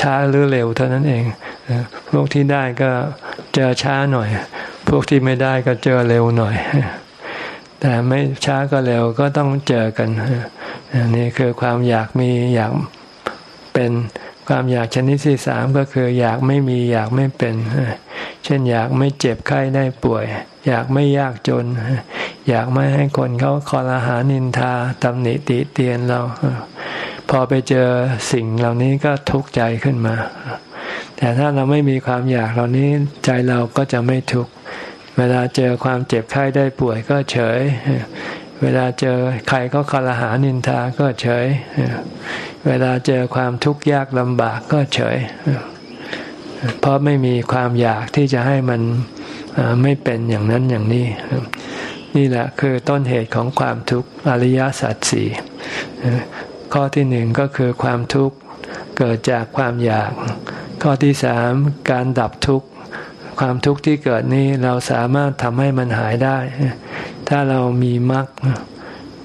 ช้าหรือเร็วเท่านั้นเอง พวกที่ได้ก็เจอช้าหน่อย พวกที่ไม่ได้ก็เจอเร็วหน่อย แต่ไม่ช้าก็เร็วก็ต้องเจอกันนี่คือความอยากมีอยากเป็น ความอยากชนิดที่สามก็คือ อยากไม่มีอยากไม่เป็น เช่นอยากไม่เจ็บไข้ได้ป่วย อยากไม่ยากจน อยากไม่ให้คนเขาคอรหานินทาตำหนิติเตียนเรา พอไปเจอสิ่งเหล่านี้ก็ทุกข์ใจขึ้นมา แต่ถ้าเราไม่มีความอยากเหล่านี้ใจเราก็จะไม่ทุกข์เวลาเจอความเจ็บไข้ได้ป่วยก็เฉย เวลาเจอใครก็คอรหานินทาก็เฉย เวลาเจอความทุกข์ยากลำบากก็เฉย เพราะไม่มีความอยากที่จะให้มันไม่เป็นอย่างนั้นอย่างนี้ นี่แหละคือต้นเหตุของความทุกข์อริยสัจสี่ข้อที่หนึ่งก็คือความทุกข์เกิดจากความอยาก ข้อที่สามการดับทุกข์ความทุกข์ที่เกิดนี้เราสามารถทำให้มันหายได้ ถ้าเรามีมรรค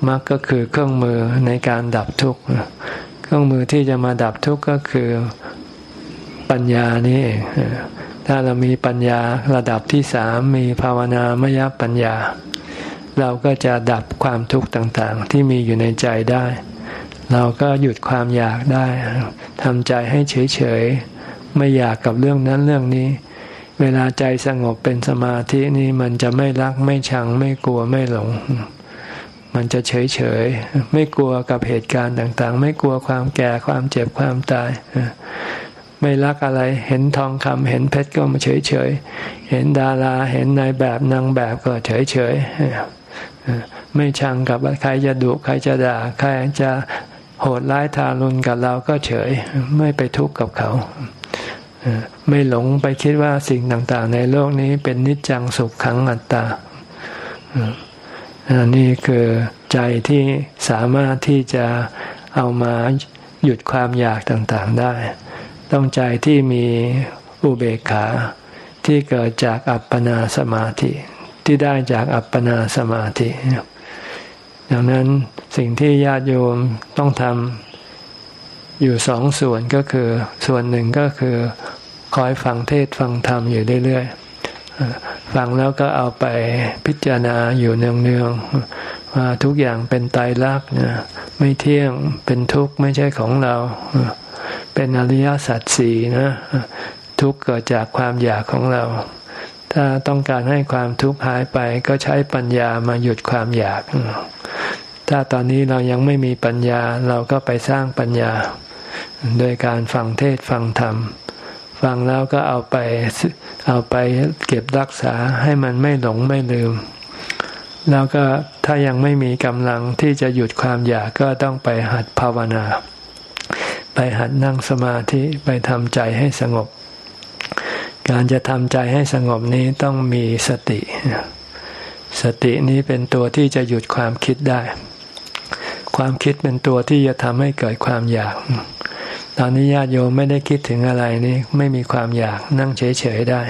มรรคก็คือเครื่องมือในการดับทุกข์ เครื่องมือที่จะมาดับทุกข์ก็คือปัญญานี่เองถ้าเรามีปัญญาระดับที่สามมีภาวนามยปัญญา เราก็จะดับความทุกข์ต่างๆ ที่มีอยู่ในใจได้ เราก็หยุดความอยากได้ทำใจให้เฉยๆไม่อยากกับเรื่องนั้นเรื่องนี้ เวลาใจสงบเป็นสมาธินี่มันจะไม่รักไม่ชังไม่กลัวไม่หลง มันจะเฉยเฉยไม่กลัวกับเหตุการณ์ต่าง ๆ ไม่กลัวความแก่ความเจ็บความตายไม่รักอะไร เห็นทองคำเห็นเพชรก็มาเฉยเฉยเห็นดาราเห็นนายแบบนางแบบก็เฉยเฉยไม่ชังกับใครจะดุใครจะด่าใครจะโหดร้ายทารุณกับเราก็เฉย ไม่ไปทุกข์กับเขาไม่หลงไปคิดว่าสิ่งต่าง ๆ ในโลกนี้เป็นนิจจังสุขขังอัตตา นนี้คือใจที่สามารถที่จะเอามาหยุดความอยากต่างๆได้ ต้องใจที่มีอุเบกขาที่เกิดจากอัปปนาสมาธิที่ได้จากอัปปนาสมาธิดังนั้นสิ่งที่ญาติโยมต้องทำอยู่สองส่วนก็คือ ส่วนหนึ่งก็คือคอยฟังเทศฟังธรรมอยู่เรื่อยๆ ฟังแล้วก็เอาไปพิจารณาอยู่เนืองๆว่าทุกอย่างเป็นตายรักนะไม่เที่ยงเป็นทุกข์ไม่ใช่ของเรา เป็นอริยสัจสี่นะทุกข์เกิดจากความอยากของเรา ถ้าต้องการให้ความทุกข์หายไปก็ใช้ปัญญามาหยุดความอยาก ถ้าตอนนี้เรายังไม่มีปัญญาเราก็ไปสร้างปัญญา โดยการฟังเทศฟังธรรม ฟังแล้วก็เอาไปเอาไปเก็บรักษาให้มันไม่หลงไม่ลืม แล้วก็ถ้ายังไม่มีกำลังที่จะหยุดความอยากก็ต้องไปหัดภาวนา ไปหัดนั่งสมาธิไปทำใจให้สงบ การจะทำใจให้สงบนี้ต้องมีสติ สตินี้เป็นตัวที่จะหยุดความคิดได้ ความคิดเป็นตัวที่จะทำให้เกิดความอยาก ตอนนี้ญาติโยมไม่ได้คิดถึงอะไรนี่ไม่มีความอยากนั่งเฉยๆได้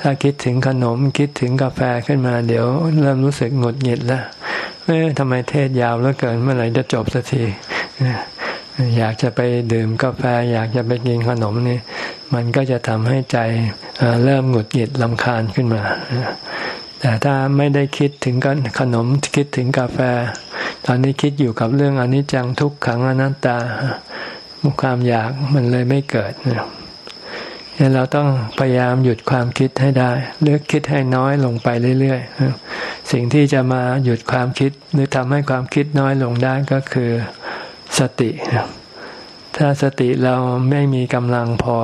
ถ้าคิดถึงขนมคิดถึงกาแฟขึ้นมา เดี๋ยว เริ่มรู้สึกหงุดหงิดแล้วเอ๊ะทำไมเทศยาวเหลือเกินเมื่อไหร่จะจบสักทีอยากจะไปดื่มกาแฟ อยากจะไปกินขนมนี่มันก็จะทำให้ใจเริ่มหงุดหงิดลำคาญขึ้นมาแต่ถ้าไม่ได้คิดถึงขนมคิดถึงกาแฟ ตอนนี้คิดอยู่กับเรื่องอนิจจังทุกขังอนัตตา ความอยากมันเลยไม่เกิดนี่เราต้องพยายามหยุดความคิดให้ได้เลือกคิดให้น้อยลงไปเรื่อยๆ สิ่งที่จะมาหยุดความคิดหรือทำให้ความคิดน้อยลงได้ก็คือสติ ถ้าสติเราไม่มีกำลังพอ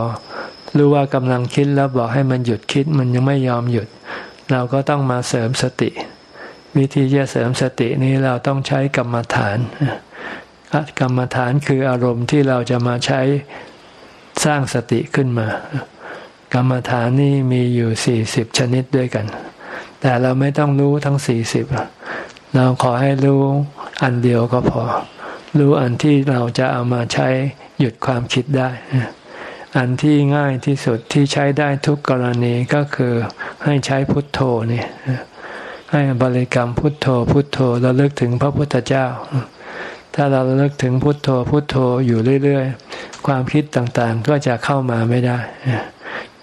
รู้ว่ากำลังคิดแล้วบอกให้มันหยุดคิดมันยังไม่ยอมหยุด เราก็ต้องมาเสริมสติ วิธีจะเสริมสตินี้เราต้องใช้กรรมฐาน กรรมฐานคืออารมณ์ที่เราจะมาใช้สร้างสติขึ้นมา กรรมฐานนี่มีอยู่สี่สิบชนิดด้วยกัน แต่เราไม่ต้องรู้ทั้งสี่สิบเราขอให้รู้อันเดียวก็พอ รู้อันที่เราจะเอามาใช้หยุดความคิดได้ อันที่ง่ายที่สุดที่ใช้ได้ทุกกรณีก็คือให้ใช้พุทโธนี่ให้บริกรรมพุทโธพุทโธเราเลิกถึงพระพุทธเจ้า ถ้าเราเลิกถึงพุทโธพุทโธอยู่เรื่อยๆ ความคิดต่างๆ ก็จะเข้ามาไม่ได้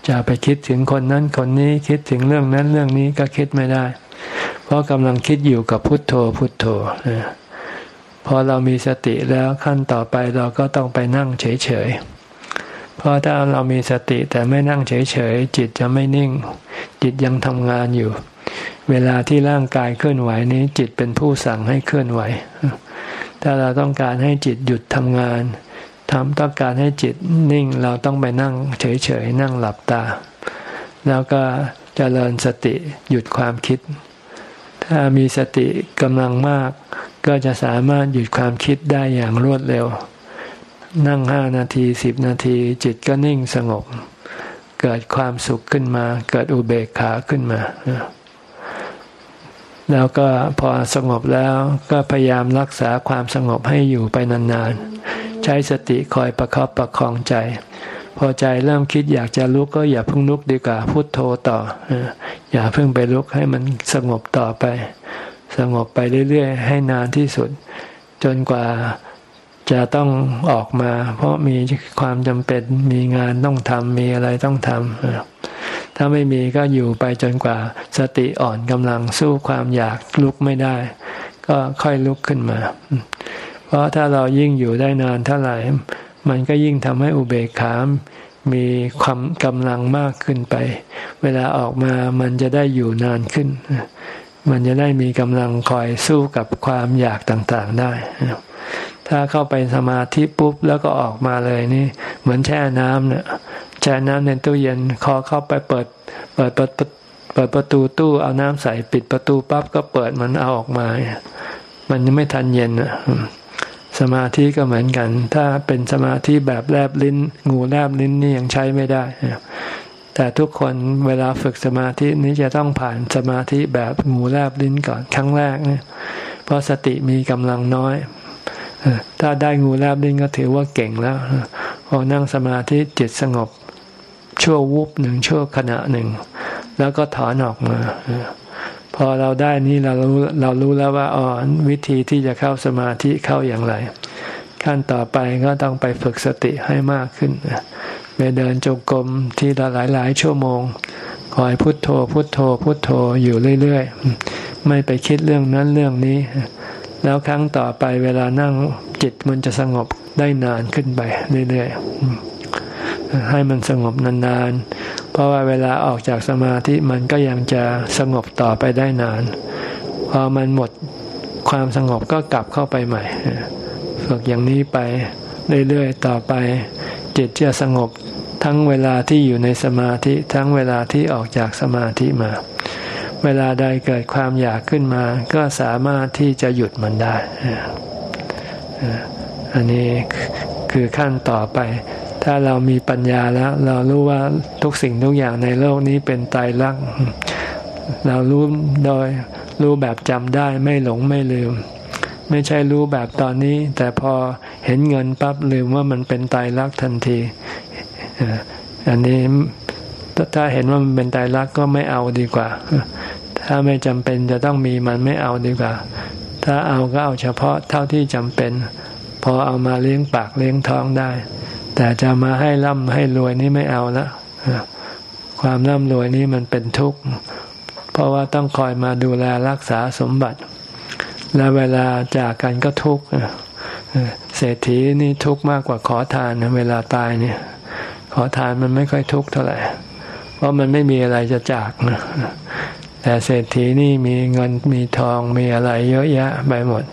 จะไปคิดถึงคนนั้นคนนี้คิดถึงเรื่องนั้นเรื่องนี้ก็คิดไม่ได้ เพราะกำลังคิดอยู่กับพุทโธพุทโธพอเรามีสติแล้วขั้นต่อไปเราก็ต้องไปนั่งเฉยเพราะถ้าเรามีสติแต่ไม่นั่งเฉยๆ จิตจะไม่นิ่ง จิตยังทำงานอยู่ เวลาที่ร่างกายเคลื่อนไหวนี้จิตเป็นผู้สั่งให้เคลื่อนไหว ถ้าเราต้องการให้จิตหยุดทำงานทำต้องการให้จิตนิ่งเราต้องไปนั่งเฉยๆนั่งหลับตา แล้วก็จเจริญสติหยุดความคิด ถ้ามีสติกำลังมาก ก็จะสามารถหยุดความคิดได้อย่างรวดเร็ว นั่งห้านาทีสิบนาที จิตก็นิ่งสงบ เกิดความสุขขึ้นมา เกิดอุเบกขาขึ้นมา แล้วก็พอสงบแล้วก็พยายามรักษาความสงบให้อยู่ไปนานๆ ใช้สติคอยประครับประคองใจ พอใจเริ่มคิดอยากจะลุกก็อย่าเพิ่งลุกดีกว่าพุโทโธต่อ อย่าเพิ่งไปลุกให้มันสงบต่อไป สงบไปเรื่อยๆ ให้นานที่สุด จนกว่าจะต้องออกมา เพราะมีความจำเป็นมีงานต้องทำมีอะไรต้องทำ ถ้าไม่มีก็อยู่ไปจนกว่าสติอ่อนกำลังสู้ความอยากลุกไม่ได้ ก็ค่อยลุกขึ้นมา เพราะถ้าเรายิ่งอยู่ได้นานเท่าไหร่ มันก็ยิ่งทำให้อุเบกขามีความกำลังมากขึ้นไป เวลาออกมามันจะได้อยู่นานขึ้น มันจะได้มีกำลังคอยสู้กับความอยากต่างๆได้ ถ้าเข้าไปสมาธิปุ๊บแล้วก็ออกมาเลยนี่ เหมือนแช่น้ำเนี่ย แช่น้ำในตู้เย็นคอเข้าไปเปิด เปิดปิดเปิดประตูตู้เอาน้ำใส่ปิดประตูปั๊บก็เปิดมันเอาออกมา มันยังไม่ทันเย็นอะสมาธิก็เหมือนกัน ถ้าเป็นสมาธิแบบแลบลิ้น งูแลบลิ้นนี่ยังใช้ไม่ได้ แต่ทุกคนเวลาฝึกสมาธินี้จะต้องผ่านสมาธิแบบงูแลบลิ้นก่อนครั้งแรกเนี่ยเพราะสติมีกำลังน้อย ถ้าได้งูแลบลิ้นก็ถือว่าเก่งแล้ว พอนั่งสมาธิจิตสงบ ชั่ววุบหนึ่งชั่วขณะหนึ่ง แล้วก็ถอนออกมาพอเราได้นี่เรารู้เรารู้แล้วว่าอ๋อวิธีที่จะเข้าสมาธิเข้าอย่างไร ขั้นต่อไปก็ต้องไปฝึกสติให้มากขึ้นไปเดินจงกรมที่ละหลายหลายชั่วโมงคอยพุทโธ พุทโธ พุทโธอยู่เรื่อยๆ ไม่ไปคิดเรื่องนั้นเรื่องนี้ แล้วครั้งต่อไปเวลานั่งจิตมันจะสงบได้นานขึ้นไปเรื่อยๆ ให้มันสงบนานๆ เพราะว่าเวลาออกจากสมาธิมันก็ยังจะสงบต่อไปได้นาน พอมันหมดความสงบก็กลับเข้าไปใหม่ ฝึกอย่างนี้ไปเรื่อยๆต่อไป จิตจะสงบทั้งเวลาที่อยู่ในสมาธิทั้งเวลาที่ออกจากสมาธิมา เวลาใดเกิดความอยากขึ้นมา ก็สามารถที่จะหยุดมันได้ อันนี้คือขั้นต่อไป ถ้าเรามีปัญญาแล้ว เรารู้ว่าทุกสิ่งทุกอย่างในโลกนี้เป็นไตรลักษณ์เรารู้โดยรู้แบบจำได้ไม่หลงไม่ลืม ไม่ใช่รู้แบบตอนนี้ แต่พอเห็นเงินปั๊บลืมว่ามันเป็นไตรลักษณ์ทันทีอันนี้ถ้าเห็นว่ามันเป็นไตรลักษณ์ก็ไม่เอาดีกว่า ถ้าไม่จำเป็นจะต้องมีมันไม่เอาดีกว่า ถ้าเอาก็เอาเฉพาะเท่าที่จำเป็น พอเอามาเลี้ยงปากเลี้ยงท้องได้ แต่จะมาให้ร่ำให้รวยนี่ไม่เอาละความร่ำรวยนี่มันเป็นทุกข์ เพราะว่าต้องคอยมาดูแลรักษาสมบัติ และเวลาจากกันก็ทุกข์เศรษฐีนี่ทุกข์มากกว่าขอทานเวลาตายเนี่ย ขอทานมันไม่ค่อยทุกข์เท่าไหร่ เพราะมันไม่มีอะไรจะจากนะแต่เศรษฐีนี่มีเงินมีทองมีอะไรเยอะแยะไปหมด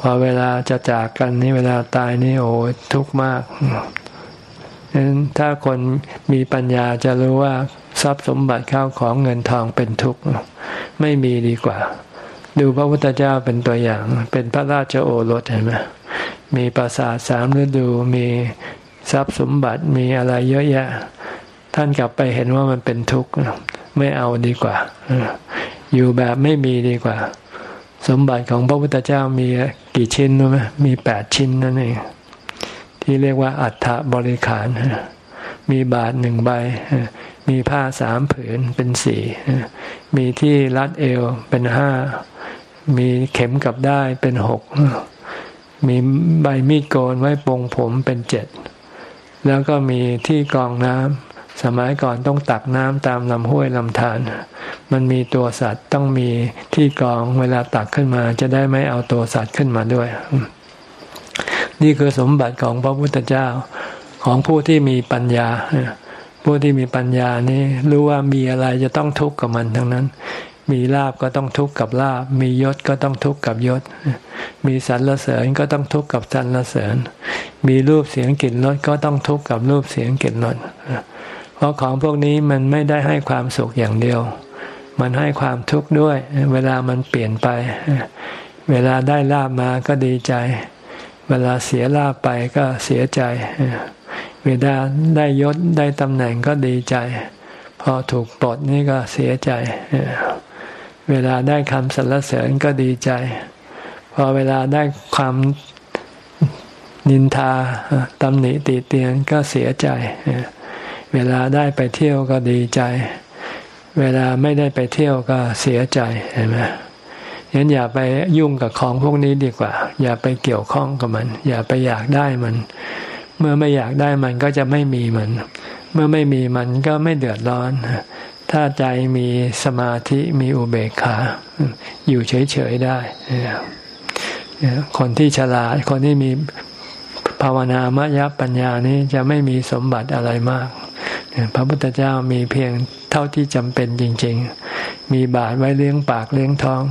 พอเวลาจะจากกันนี่เวลาตายนี่โอ้ทุกข์มาก ถ้าคนมีปัญญาจะรู้ว่าทรัพย์สมบัติข้าวของเงินทองเป็นทุกข์ ไม่มีดีกว่า ดูพระพุทธเจ้าเป็นตัวอย่าง เป็นพระราชโอรสเห็นไหมมีปราสาทสามฤดูมีทรัพย์สมบัติมีอะไรเยอะแยะ ท่านกลับไปเห็นว่ามันเป็นทุกข์ไม่เอาดีกว่า อยู่แบบไม่มีดีกว่า สมบัติของพระพุทธเจ้ามีกี่ชิ้นรู้ไหมมีแปดชิ้นนั่นเอง ที่เรียกว่าอัฐบริขารมีบาทหนึ่งใบ มีผ้าสามผืนเป็นสี่ มีที่รัดเอวเป็นห้า มีเข็มกับได้เป็นหก มีใบมีดโกนไว้ปงผมเป็นเจ็ด แล้วก็มีที่กรองน้ำ สมัยก่อนต้องตักน้ำตามลำห้วยลำธาร มันมีตัวสัตว์ต้องมีที่กองเวลาตักขึ้นมา จะได้ไม่เอาตัวสัตว์ขึ้นมาด้วย นี่คือสมบัติของพระพุทธเจ้าของผู้ที่มีปัญญา ผู้ที่มีปัญญานี้รู้ว่ามีอะไรจะต้องทุกข์กับมันทั้งนั้น มีลาบก็ต้องทุกข์กับลาบ มียศก็ต้องทุกข์กับยศ มีสรรเสริญก็ต้องทุกข์กับสรรเสริญ มีรูปเสียงกลิ่นรสก็ต้องทุกข์กับรูปเสียงกลิ่นรสเพราะของพวกนี้มันไม่ได้ให้ความสุขอย่างเดียว มันให้ความทุกข์ด้วย เวลามันเปลี่ยนไป เวลาได้ลาบมาก็ดีใจ เวลาเสียลาบไปก็เสียใจ เวลาได้ยศได้ตำแหน่งก็ดีใจ พอถูกปลดนี่ก็เสียใจ เวลาได้คำสรรเสริญก็ดีใจ พอเวลาได้ความนินทาตำหนิติเตียนก็เสียใจ เวลาได้ไปเที่ยวก็ดีใจ เวลาไม่ได้ไปเที่ยวก็เสียใจเห็นไหม งั้นอย่าไปยุ่งกับของพวกนี้ดีกว่า อย่าไปเกี่ยวข้องกับมัน อย่าไปอยากได้มัน เมื่อไม่อยากได้มันก็จะไม่มีมัน เมื่อไม่มีมันก็ไม่เดือดร้อน ถ้าใจมีสมาธิมีอุเบกขา อยู่เฉยๆได้คนที่ฉลาดคนที่มีภาวนามยปัญญานี้จะไม่มีสมบัติอะไรมาก พระพุทธเจ้ามีเพียงเท่าที่จำเป็นจริง ๆ มีบาทไว้เลี้ยงปากเลี้ยงท้อง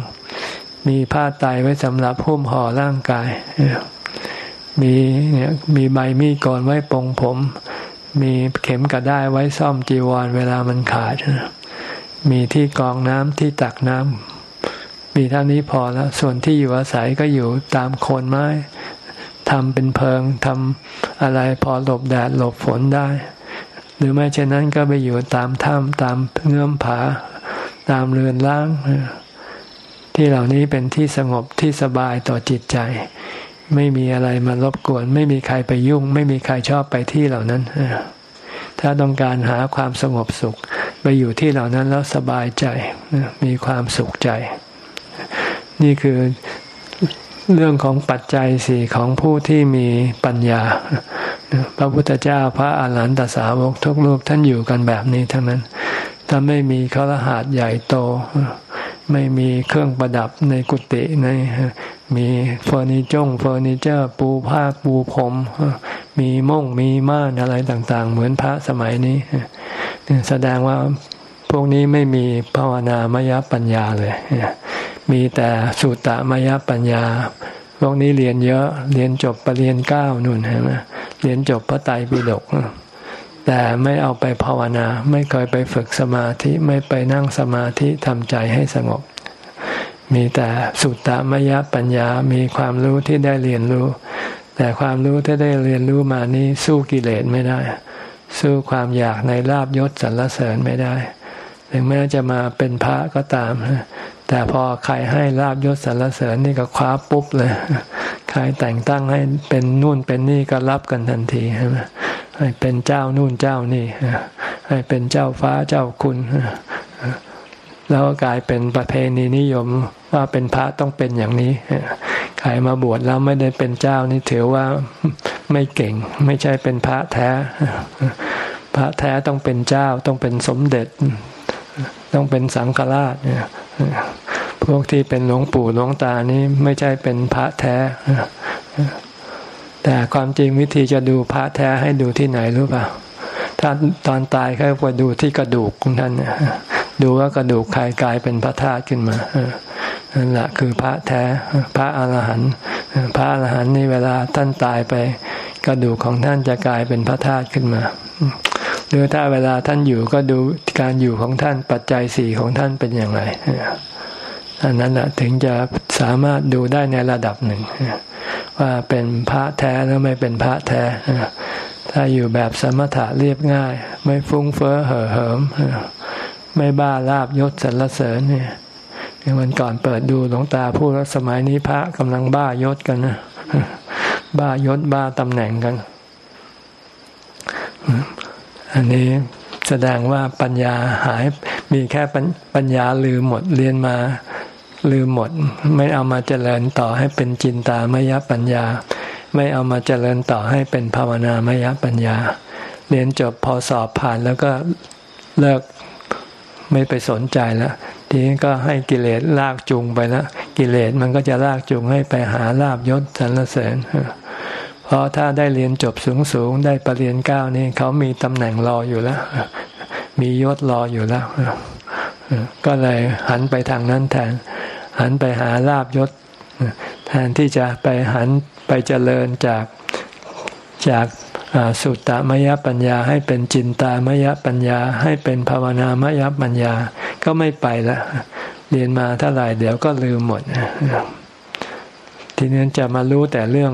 มีผ้าไตไว้สำหรับหุ้มห่อร่างกาย มีเนี่ยมีใบมีดก่อนไว้ปองผม มีเข็มกระได้ไว้ซ่อมจีวรเวลามันขาด มีที่กองน้ำที่ตักน้ำมีเท่านี้พอแล้วส่วนที่อยู่อาศัยก็อยู่ตามโคนไม้ทำเป็นเพิงทำอะไรพอหลบแดดหลบฝนได้ หรือไม่เช่นนั้นก็ไปอยู่ตามถ้ำตามเงื่อมผา ตามเรือนล่าง ที่เหล่านี้เป็นที่สงบที่สบายต่อจิตใจ ไม่มีอะไรมารบกวน ไม่มีใครไปยุ่ง ไม่มีใครชอบไปที่เหล่านั้นถ้าต้องการหาความสงบสุข ไปอยู่ที่เหล่านั้นแล้วสบายใจมีความสุขใจ นี่คือเรื่องของปัจจัยสี่ของผู้ที่มีปัญญา พระพุทธเจ้าพระอาหารหันตสาวกทุกรูปท่านอยู่กันแบบนี้ทั้งนั้นถ้าไม่มีครหาดใหญ่โต ไม่มีเครื่องประดับในกุฏิในมีเฟอร์นิจงเฟอร์นิเจอร์ปูผ้าปูพรมมีม่งมีม่านอะไรต่างๆ เหมือนพระสมัยนี้แสดงว่าพวกนี้ไม่มีภาวนามยปัญญาเลยมีแต่สุตตมยปัญญา พวกนี้เรียนเยอะ เรียนจบปรริญญาเก้านู่นเห็นไหมเรียนจบพระไตรปิฎก แต่ไม่เอาไปภาวนา ไม่เคยไปฝึกสมาธิไม่ไปนั่งสมาธิทำใจให้สงบ มีแต่สุตตมยปัญญา มีความรู้ที่ได้เรียนรู้ แต่ความรู้ที่ได้เรียนรู้มานี้สู้กิเลสไม่ได้ สู้ความอยากในลาบยศสรรเสริญไม่ได้ ถึงแม้จะมาเป็นพระก็ตาม แต่พอใครให้ลาบยศสรรเสริญนี่ก็คว้าปุ๊บเลย ใครแต่งตั้งให้เป็นนู่นเป็นนี่ก็รับกันทันทีใช่ไหม ให้เป็นเจ้านู่นเจ้านี่ ให้เป็นเจ้าฟ้าเจ้าคุณ แล้วก็กลายเป็นประเพณีนิยมว่าเป็นพระต้องเป็นอย่างนี้ใครมาบวชแล้วไม่ได้เป็นเจ้านี่ถือว่าไม่เก่ง ไม่ใช่เป็นพระแท้ พระแท้ต้องเป็นเจ้าต้องเป็นสมเด็จ ต้องเป็นสังฆราชพวกที่เป็นหลวงปู่หลวงตานี้ไม่ใช่เป็นพระแท้ แต่ความจริงวิธีจะดูพระแท้ให้ดูที่ไหนรู้ป่ะถ้าตอนตายเขาไปดูที่กระดูกของท่านดูว่ากระดูกใครกลายเป็นพระธาตุขึ้นมานั่นแหละคือพระแท้ พระอรหันต์พระอรหันต์นี่เวลาท่านตายไป กระดูกของท่านจะกลายเป็นพระธาตุขึ้นมาหรือถ้าเวลาท่านอยู่ก็ดูการอยู่ของท่านปัจจัยสี่ของท่านเป็นอย่างไร อันนั้นแหะถึงจะสามารถดูได้ในระดับหนึ่ง ว่าเป็นพระแท้หรือไม่เป็นพระแท้ ถ้าอยู่แบบสมถะเรียบง่าย ไม่ฟุ้งเฟ้อเห่อเหิม ไม่บ้าลาบยศสรรเสริญเนี่ยวันก่อนเปิดดูหลวงตาพูดว่าสมัยนี้พระกำลังบ้ายศกันนะบ้ายศบ้าตำแหน่งกัน อันนี้แสดงว่าปัญญาหายมีแค่ปัญญาลืมหมดเรียนมา ลืมหมด ไม่เอามาเจริญต่อให้เป็นจินตามยปัญญา ไม่เอามาเจริญต่อให้เป็นภาวนามยปัญญา เรียนจบพอสอบผ่านแล้วก็เลิกไม่ไปสนใจแล้วทีนี้ก็ให้กิเลสลากจูงไปแล้วกิเลสมันก็จะลากจูงให้ไปหาลาบยศสรรเสริญเพราะถ้าได้เรียนจบสูงสูงได้ปรริญญาเก้านี่เขามีตำแหน่งรออยู่แล้ว มียศรออยู่แล้วก็เลยหันไปทางนั้นแทน หันไปหาลาบยศ แทนที่จะไปหันไปเจริญจากจากสุตตมยปัญญา ให้เป็นจินตามยปัญญา ให้เป็นภาวนามยปัญญา ก็ไม่ไปละเรียนมาเท่าไหร่เดี๋ยวก็ลืมหมดทีนี้จะมารู้แต่เรื่อง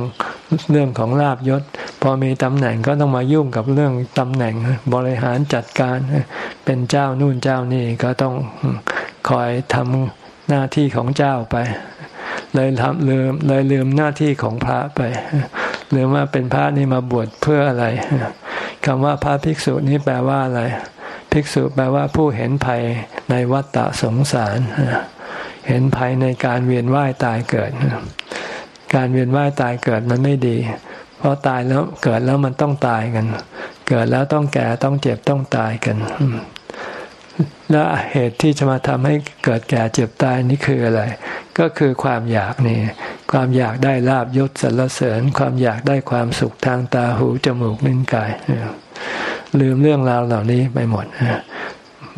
เรื่องของลาบยศ พอมีตำแหน่งก็ต้องมายุ่งกับเรื่องตำแหน่งบริหารจัดการ เป็นเจ้านู่นเจ้านี่ก็ต้องคอยทำ หน้าที่ของเจ้าไป เลยทำลืมเลยลืมหน้าที่ของพระไปลืมว่าเป็นพระนี่มาบวชเพื่ออะไรคำว่าพระภิกษุนี้แปลว่าอะไร ภิกษุแปลว่าผู้เห็นภัยในวัฏฏะสงสาร เห็นภัยในการเวียนว่ายตายเกิด การเวียนว่ายตายเกิดมันไม่ดี เพราะตายแล้วเกิดแล้วมันต้องตายกัน เกิดแล้วต้องแก่ต้องเจ็บต้องตายกัน และเหตุที่จะมาทำให้เกิดแก่เจ็บตายนี่คืออะไร ก็คือความอยากนี่ ความอยากได้ลาบยศสรรเสริญ ความอยากได้ความสุขทางตาหูจมูกลิ้นกายลืมเรื่องราวเหล่านี้ไปหมด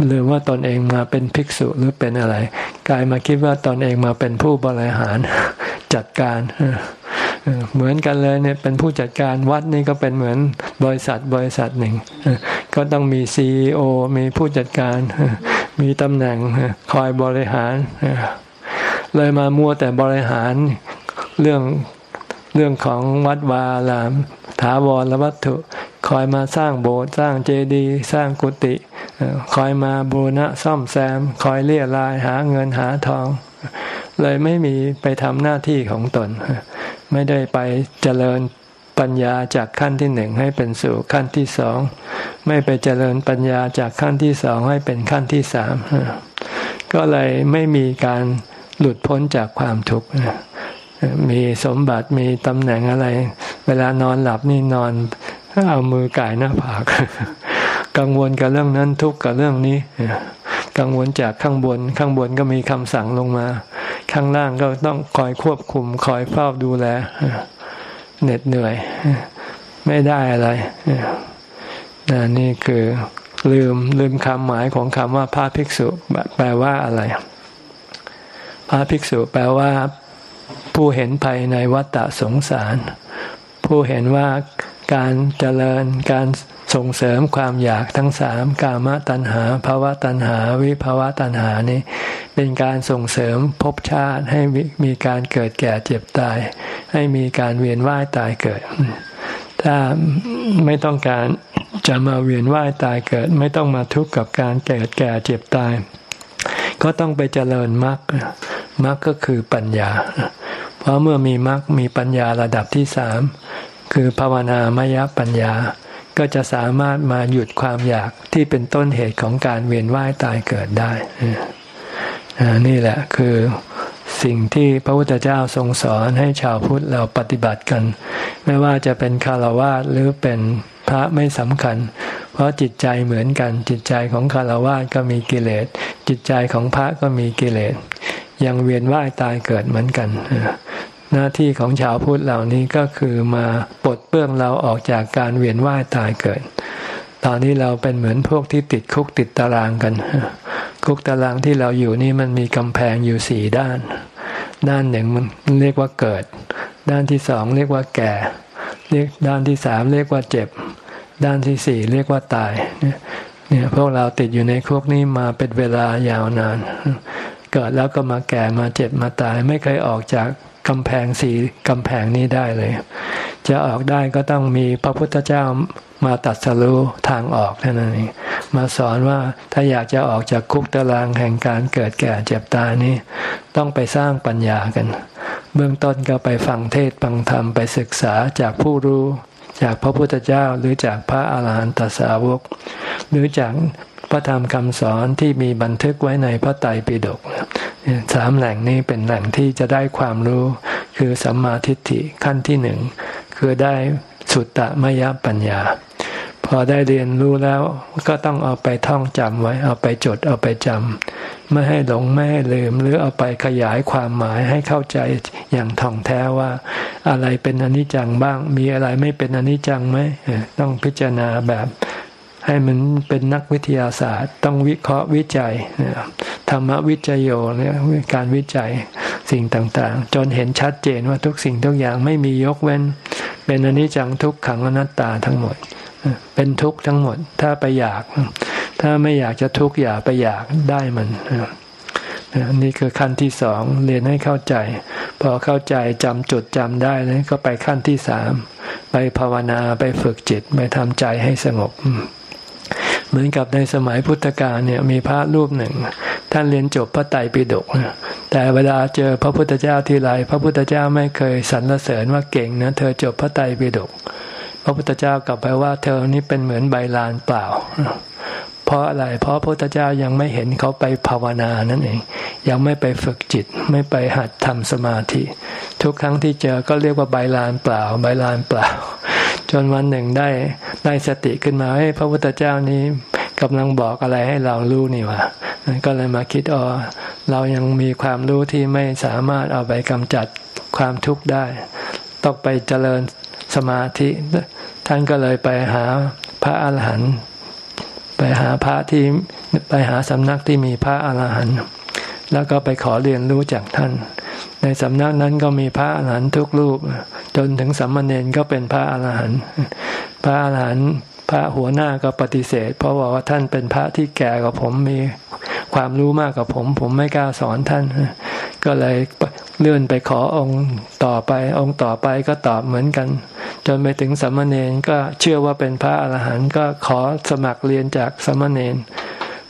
ลืมว่าตนเองมาเป็นภิกษุหรือเป็นอะไร กลายมาคิดว่าตนเองมาเป็นผู้บริหารจัดการเหมือนกันเลยเนี่ยเป็นผู้จัดการวัดนี่ก็เป็นเหมือนบริษัทบริษัทหนึ่ง ก็ต้องมีซีอมีผู้จัดการ มีตำแหน่งคอยบริหาร เลยมามัวแต่บริหารเรื่องเรื่องของวัดวาลามถาวรวัตถุ คอยมาสร้างโบสถ์สร้างเจดีย์สร้างกุฏิคอยมาบูรณะซ่อมแซม คอยเลี่ยรายหาเงินหาทอง เลยไม่มีไปทำหน้าที่ของตน ไม่ได้ไปเจริญปัญญาจากขั้นที่หนึ่งให้เป็นสู่ขั้นที่สองไม่ไปเจริญปัญญาจากขั้นที่สองให้เป็นขั้นที่สามก็เลยไม่มีการหลุดพ้นจากความทุกข์มีสมบัติมีตำแหน่งอะไร เวลานอนหลับนี่นอน เอามือก่ายหน้าผากกังวลกับเรื่องนั้นทุกข์กับเรื่องนี้ กังวลจากข้างบน ข้างบนก็มีคำสั่งลงมา ข้างล่างก็ต้องคอยควบคุม คอยเฝ้าดูแลเหน็ดเหนื่อย ไม่ได้อะไรนี่คือลืมลืมคำหมายของคำว่าพระภิกษุ แปลว่าอะไร พระภิกษุแปลว่า ผู้เห็นภัยในวัฏฏะสงสาร ผู้เห็นว่า การเจริญการส่งเสริมความอยากทั้งสามกามตัณหาภาวะตัณหา วิภาวะตัณหานี้ เป็นการส่งเสริมภพชาติให้มีการเกิดแก่เจ็บตาย ให้มีการเวียนว่ายตายเกิด ถ้าไม่ต้องการจะมาเวียนว่ายตายเกิด ไม่ต้องมาทุกข์กับการเกิดแก่เจ็บตาย ก็ต้องไปเจริญมรรคมรรคก็คือปัญญา เพราะเมื่อมีมรรคมีปัญญาระดับที่สาม คือภาวนามยปัญญา ก็จะสามารถมาหยุดความอยากที่เป็นต้นเหตุของการเวียนว่ายตายเกิดได้ นี่แหละคือสิ่งที่พระพุทธเจ้าทรงสอนให้ชาวพุทธเราปฏิบัติกัน ไม่ว่าจะเป็นคารวะหรือเป็นพระไม่สำคัญ เพราะจิตใจเหมือนกัน จิตใจของคารวะก็มีกิเลส จิตใจของพระก็มีกิเลส ยังเวียนว่ายตายเกิดเหมือนกัน หน้าที่ของชาวพุทธเหล่านี้ก็คือมาปลดเปื้องเราออกจากการเวียนว่ายตายเกิด ตอนนี้เราเป็นเหมือนพวกที่ติดคุกติดตารางกัน คุกตารางที่เราอยู่นี่มันมีกำแพงอยู่สี่ด้าน ด้านหนึ่งมันเรียกว่าเกิด ด้านที่สองเรียกว่าแก่เรียกด้านที่สามเรียกว่าเจ็บ ด้านที่สี่เรียกว่าตายเนี่ยพวกเราติดอยู่ในคุกนี้มาเป็นเวลายาวนาน เกิดแล้วก็มาแก่มาเจ็บมาตายไม่เคยออกจาก กำแพงสีกำแพงนี้ได้เลย จะออกได้ก็ต้องมีพระพุทธเจ้ามาตัดสรู้ทางออกเท่านั้นเองมาสอนว่าถ้าอยากจะออกจากคุกตารางแห่งการเกิดแก่เจ็บตายนี้ต้องไปสร้างปัญญากัน เบื้องต้นก็ไปฟังเทศฟังธรรมไปศึกษาจากผู้รู้จากพระพุทธเจ้าหรือจากพระอาหารหันตสาวก หรือจาก ระธรรมคำสอนที่มีบันทึกไว้ในพระไตรปิฎกสามแหล่งนี้เป็นแหล่งที่จะได้ความรู้ คือสัมมาทิฏฐิขั้นที่หนึ่งคือได้สุตตะมยปัญญา พอได้เรียนรู้แล้วก็ต้องเอาไปท่องจำไว้ เอาไปจดเอาไปจำไม่ให้หลงไม่ให้ลืม หรือเอาไปขยายความหมายให้เข้าใจอย่างท่องแท้ว่า อะไรเป็นอนิจจังบ้าง มีอะไรไม่เป็นอนิจจังไหมต้องพิจารณาแบบ ให้มันเป็นนักวิทยาศาสตร์ ต้องวิเคราะห์วิจัยธรรมวิจัยโยเนี่ยการวิจัยสิ่งต่างๆ จนเห็นชัดเจนว่าทุกสิ่งทุกอย่างไม่มียกเว้น เป็นอนิจจังทุกขังอนัตตาทั้งหมด เป็นทุกข์ทั้งหมด ถ้าไปอยาก ถ้าไม่อยากจะทุกข์อย่าไปอยากได้มันนี่คือขั้นที่สองเรียนให้เข้าใจ พอเข้าใจจำจุดจำได้แล้วก็ไปขั้นที่สามไปภาวนาไปฝึกจิตไปทำใจให้สงบ เหมือนกับในสมัยพุทธกาลเนี่ยมีพระรูปหนึ่ง ท่านเรียนจบพระไตรปิฎกแต่เวลาเจอพระพุทธเจ้าทีไรพระพุทธเจ้าไม่เคยสรรเสริญว่าเก่งนะเธอจบพระไตรปิฎกพระพุทธเจ้ากลับไปว่าเธอนี้เป็นเหมือนใบลานเปล่า เพราะอะไร เพราะพระพุทธเจ้ายังไม่เห็นเขาไปภาวนานั่นเอง ยังไม่ไปฝึกจิต ไม่ไปหัดทำสมาธิ ทุกครั้งที่เจอก็เรียกว่าใบลานเปล่า ใบลานเปล่า จนวันหนึ่งได้ได้สติขึ้นมาให้พระพุทธเจ้านี้กำลังบอกอะไรให้เรารู้นี่ว่าก็เลยมาคิดอ๋อเรายังมีความรู้ที่ไม่สามารถเอาไปกำจัดความทุกข์ได้ ต้องไปเจริญสมาธิ ท่านก็เลยไปหาพระอาหารหันต์ ไปหาพระที่ไปหาสำนักที่มีพระอาหารหันต์แล้วก็ไปขอเรียนรู้จากท่าน ในสำนักนั้นก็มีพระอาหารหันต์ทุกรูป จนถึงสัมมาเนนก็เป็นพระอาหารหันต์พระอาหารหันต์พระหัวหน้าก็ปฏิเสธ เพราะว่าท่านเป็นพระที่แก่กว่าผมมี ความรู้มากกว่าผม ผมไม่กล้าสอนท่าน ก็เลยเลื่อนไปขอองค์ต่อไป องค์ต่อไปก็ตอบเหมือนกัน จนไปถึงสมมาเนนก็เชื่อว่าเป็นพระอรหันต์ก็ขอสมัครเรียนจากสมมาเนน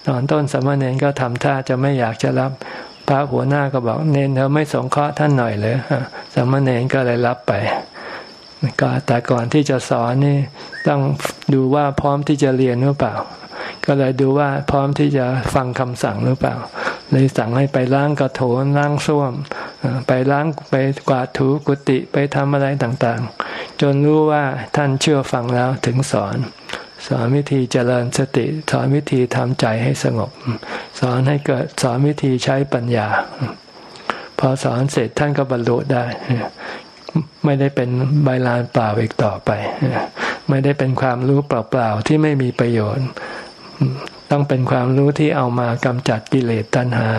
ตอนต้นสมมาเนนก็ทำท่าจะไม่อยากจะรับ พระหัวหน้าก็บอกเนนเธอไม่สงเคราะห์ท่านหน่อยเลยสมณเณรก็เลยรับไปก็แต่ก่อนที่จะสอนนี่ต้องดูว่าพร้อมที่จะเรียนหรือเปล่า ก็เลยดูว่าพร้อมที่จะฟังคำสั่งหรือเปล่า เลยสั่งให้ไปล้างกระโถนล้างส้วม ไปล้างไปกวาดถูกุฏิไปทำอะไรต่างๆ จนรู้ว่าท่านเชื่อฟังแล้วถึงสอน สอนวิธีเจริญสติ สอนวิธีทำใจให้สงบ สอนให้เกิดสอนวิธีใช้ปัญญา พอสอนเสร็จท่านก็บรรลุได้ไม่ได้เป็นใบลานเปล่าอีกต่อไป ไม่ได้เป็นความรู้เปล่าๆที่ไม่มีประโยชน์ ต้องเป็นความรู้ที่เอามากำจัดกิเลสตัณหา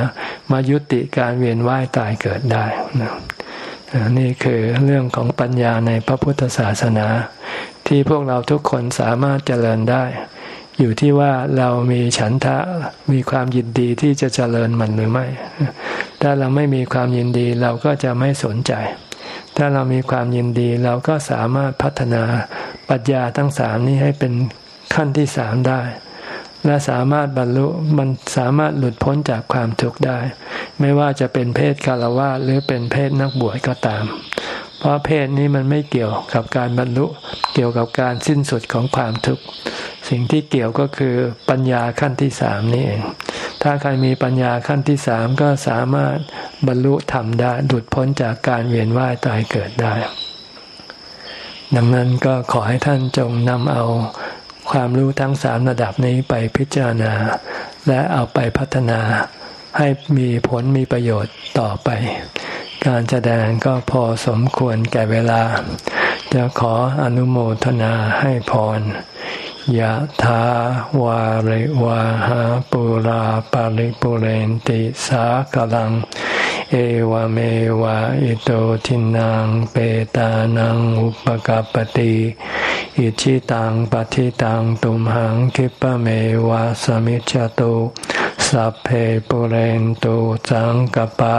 มายุติการเวียนว่ายตายเกิดได้นี่คือเรื่องของปัญญาในพระพุทธศาสนา ที่พวกเราทุกคนสามารถเจริญได้ อยู่ที่ว่าเรามีฉันทะมีความยินดีที่จะเจริญมันหรือไม่ ถ้าเราไม่มีความยินดีเราก็จะไม่สนใจ ถ้าเรามีความยินดีเราก็สามารถพัฒนาปัญญาทั้งสามนี้ให้เป็นขั้นที่สามได้ และสามารถบรรลุมันสามารถหลุดพ้นจากความทุกข์ได้ ไม่ว่าจะเป็นเพศคารวะหรือเป็นเพศนักบวชก็ตาม เพราะเพศนี้มันไม่เกี่ยวกับการบรรลุเกี่ยวกับการสิ้นสุดของความทุกข์ สิ่งที่เกี่ยวก็คือปัญญาขั้นที่สามนี่เอง ถ้าใครมีปัญญาขั้นที่สามก็สามารถบรรลุธรรมได้ดุดพ้นจากการเวียนว่ายตายเกิดได้ดังนั้นก็ขอให้ท่านจงนำเอา ความรู้ทั้งสามระดับนี้ไปพิจารณา และเอาไปพัฒนาให้มีผลมีประโยชน์ต่อไป การแสดงก็พอสมควรแก่เวลา จะขออนุโมทนาให้พรยะถาวาริวาหาปุราปาริปุเรนติสากลัง เอวเมวะอิโตทินังเปตานังอุปกาปติอิชิตังปฏิตังตุมหังคิปะเมวะสมิจจตุสัพเพปุเรนตุจังกปา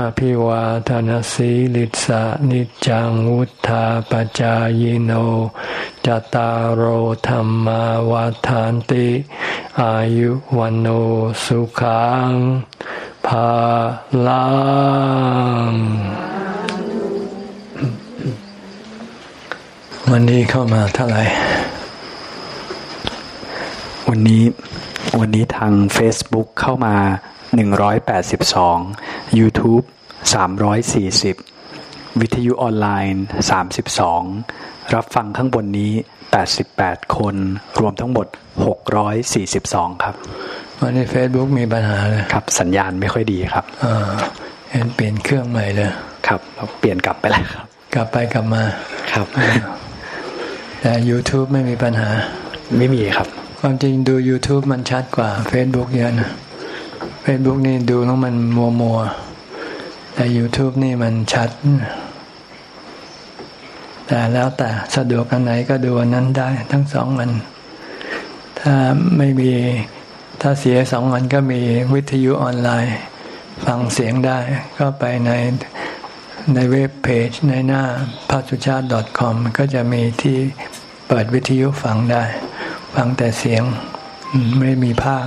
อภิวาทานสีลิสานิจังวุธาปจายโนจตารโหธรรมวาทานติ อายุวันโอสุขังภาลังวันนี้เข้ามาเท่าไหร่ วันนี้วันนี้ทาง Facebook เข้ามา 182 YouTube 340 วิทยุออนไลน์ 32 รับฟังข้างบนนี้ 88 คน รวมทั้งหมด 642 ครับวันนี้ Facebook มีปัญหาเลยครับ สัญญาณไม่ค่อยดีครับอ่าเห็นเปลี่ยนเครื่องใหม่เลยครับเปลี่ยนกลับไปแล้วครับ กลับไปกลับมาครับแต่ YouTube ไม่มีปัญหา ไม่มีครับ ความจริงดู YouTube มันชัดกว่า Facebook เยอะนะ Facebook นี่ดูแล้วมันมัวมัวแต่ YouTube นี่มันชัด แต่แล้วแต่สะดวกอันไหนก็ดูอันนั้นได้ ทั้งสองอัน ถ้าไม่มีถ้าเสียสองอันก็มีวิทยุออนไลน์ ฟังเสียงได้ ก็ไปในในเว็บเพจในหน้าพระสุชาติ .com ก็จะมีที่เปิดวิทยุฟังได้ ฟังแต่เสียงไม่มีภาพ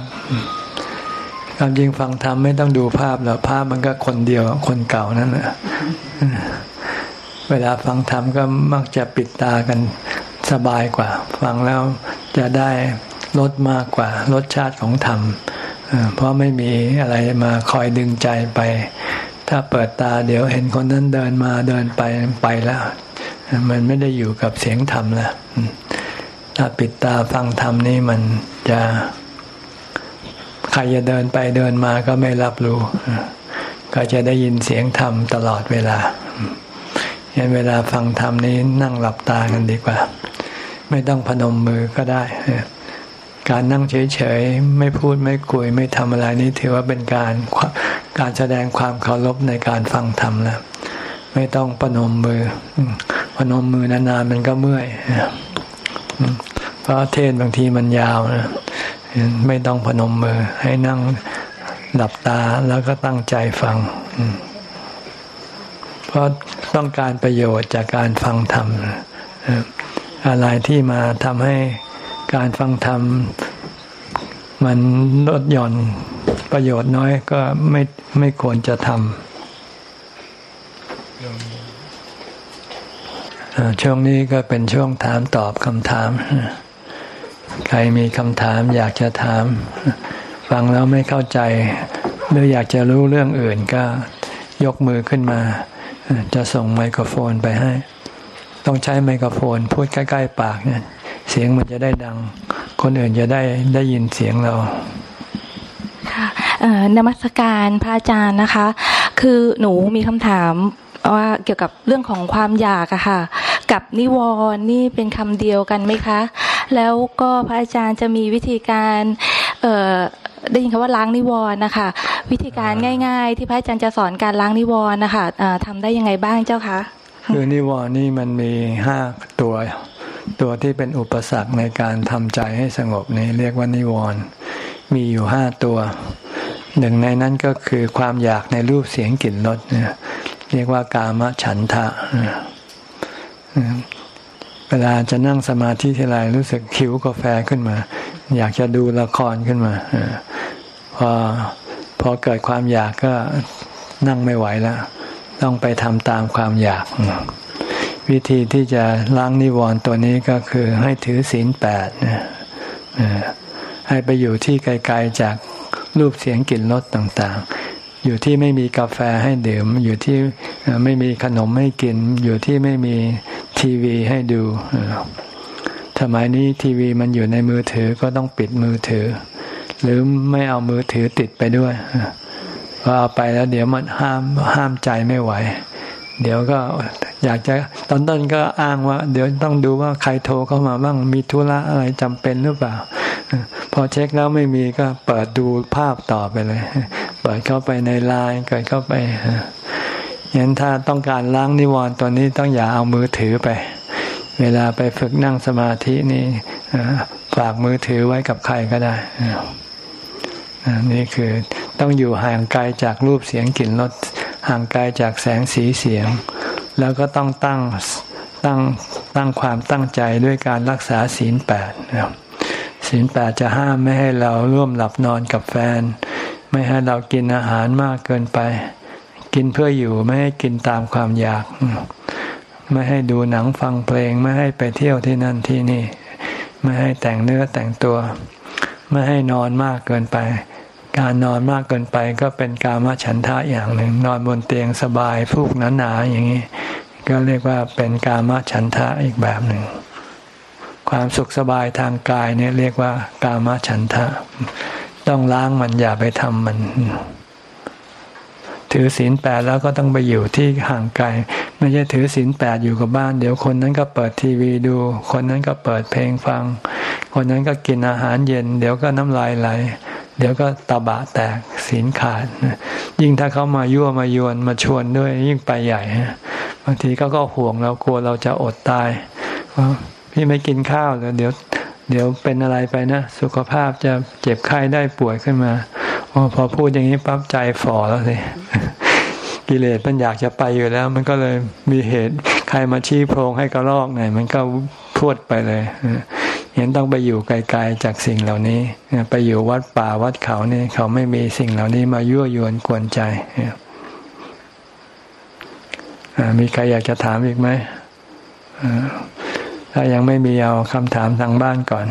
ความจริงฟังธรรมไม่ต้องดูภาพหรอกภาพมันก็คนเดียวคนเก่านั่นแหละเวลาฟังธรรมก็มักจะปิดตากันสบายกว่า ฟังแล้วจะได้ลดมากกว่ารสชาติของธรรมเพราะไม่มีอะไรมาคอยดึงใจไป ถ้าเปิดตาเดี๋ยวเห็นคนนั้นเดินมาเดินไปไปแล้ว มันไม่ได้อยู่กับเสียงธรรมแล้วถ้าปิดตาฟังธรรมนี่มันจะ ใครจะเดินไปเดินมาก็ไม่รับรู้ ก็จะได้ยินเสียงธรรมตลอดเวลายันเวลาฟังธรรมนี้นั่งหลับตากันดีกว่า ไม่ต้องพนมมือก็ได้ การนั่งเฉยๆ ไม่พูดไม่คุยไม่ทำอะไรนี้ถือว่าเป็นการการแสดงความเคารพในการฟังธรรมแล้วไม่ต้องพนมมือพนมมือนานๆมันก็เมื่อยเพราะเทศบางทีมันยาวนะ ไม่ต้องพนมมือ ให้นั่งหลับตาแล้วก็ตั้งใจฟัง เพราะต้องการประโยชน์จากการฟังธรรมอะไรที่มาทำให้การฟังธรรม มันลดหย่อนประโยชน์น้อยก็ไม่ไม่ควรจะทำช่วงนี้ก็เป็นช่วงถามตอบคำถาม ใครมีคำถามอยากจะถาม ฟังแล้วไม่เข้าใจ หรืออยากจะรู้เรื่องอื่นก็ยกมือขึ้นมา จะส่งไมโครโฟนไปให้ ต้องใช้ไมโครโฟน พูดใกล้ ๆ ปากเนี่ยเสียงมันจะได้ดัง คนอื่นจะได้ได้ยินเสียงเราค่ะนมัสการพระอาจารย์นะคะ คือหนูมีคำถามว่าเกี่ยวกับเรื่องของความอยากอะค่ะ กับนิวรณ์นี่เป็นคำเดียวกันไหมคะ แล้วก็พระอาจารย์จะมีวิธีการเได้ยินคำว่าล้างนิวรณ์นะคะ วิธีการง่าย ๆ ที่พระอาจารย์จะสอนการล้างนิวรณ์นะคะเอ่อทำได้ยังไงบ้างเจ้าคะคือนิวรณ์นี่มันมีห้าตัว ตัวที่เป็นอุปสรรคในการทำใจให้สงบนี่เรียกว่านิวรณ์มีอยู่ห้าตัวหนึ่งในนั้นก็คือความอยากในรูปเสียงกลิ่นรสนะเรียกว่ากามฉันทะ เวลาจะนั่งสมาธิทีไรรู้สึกคิ้วกาแฟขึ้นมา อยากจะดูละครขึ้นมาอพอพอเกิดความอยากก็นั่งไม่ไหวแล้ว ต้องไปทำตามความอยาก วิธีที่จะล้างนิวรณ์ตัวนี้ก็คือให้ถือศีลแปดให้ไปอยู่ที่ไกลๆจากรูปเสียงกลิ่นรสต่างๆ อยู่ที่ไม่มีกาแฟให้ดื่ม อยู่ที่ไม่มีขนมให้กิน อยู่ที่ไม่มีทีวีให้ดูสมัยนี้ทีวีมันอยู่ในมือถือก็ต้องปิดมือถือ หรือไม่เอามือถือติดไปด้วยพอเอาไปแล้วเดี๋ยวมันห้ามห้ามใจไม่ไหว เดี๋ยวก็อยากจะตอนต้นก็อ้างว่า เดี๋ยวต้องดูว่าใครโทรเข้ามาบ้างมีธุระอะไรจำเป็นหรือเปล่า พอเช็คแล้วไม่มีก็เปิดดูภาพต่อไปเลย เปิดเข้าไปในไลน์เกิดเข้าไปยันถ้าต้องการล้างนิวรณ์ตัวนี้ต้องอย่าเอามือถือไป เวลาไปฝึกนั่งสมาธินี่ฝากมือถือไว้กับใครก็ได้นี่คือต้องอยู่ห่างไกลจากรูปเสียงกลิ่นรสห่างไกลจากแสงสีเสียง แล้วก็ต้องตั้งตั้งตั้งความตั้งใจด้วยการรักษาศีลแปดนะครับ ศีลแปดจะห้ามไม่ให้เราร่วมหลับนอนกับแฟน ไม่ให้เรากินอาหารมากเกินไป กินเพื่ออยู่ไม่ให้กินตามความอยาก ไม่ให้ดูหนังฟังเพลง ไม่ให้ไปเที่ยวที่นั่นที่นี่ ไม่ให้แต่งเนื้อแต่งตัว ไม่ให้นอนมากเกินไป การนอนมากเกินไปก็เป็นกามฉันทะอย่างหนึ่ง นอนบนเตียงสบายฟูกหนาๆอย่างนี้ ก็เรียกว่าเป็นกามฉันทะอีกแบบหนึ่ง ความสุขสบายทางกายเนี่ยเรียกว่ากามฉันทะ ต้องล้างมันอย่าไปทำมัน ถือศีลแปดแล้วก็ต้องไปอยู่ที่ห่างไกลไม่ใช่ถือศีลแปดอยู่กับบ้าน เดี๋ยวคนนั้นก็เปิดทีวีดู คนนั้นก็เปิดเพลงฟัง คนนั้นก็กินอาหารเย็น เดี๋ยวก็น้ำลายไหล เดี๋ยวก็ตาบะแตกศีลขาด ยิ่งถ้าเขามายั่วมายวนมาชวนด้วยยิ่งไปใหญ่บางทีเขาก็ห่วงเรากลัวเราจะอดตาย พี่ไม่กินข้าวเดี๋ยวเดี๋ยวเป็นอะไรไปนะ สุขภาพจะเจ็บไข้ได้ป่วยขึ้นมาอพอพูดอย่างนี้ปั๊บใจฝ่อแล้วสิกิเลสมันอยากจะไปอยู่แล้ว มันก็เลยมีเหตุใครมาชี้โพรงให้กระลอกหน่อยมันก็พวดไปเลยเห็นต้องไปอยู่ไกลๆจากสิ่งเหล่านี้ ไปอยู่วัดป่าวัดเขานี่เขาไม่มีสิ่งเหล่านี้มายั่วยวนกวนใจมีใครอยากจะถามอีกไหม ถ้ายังไม่มีเอาคำถามทางบ้านก่อน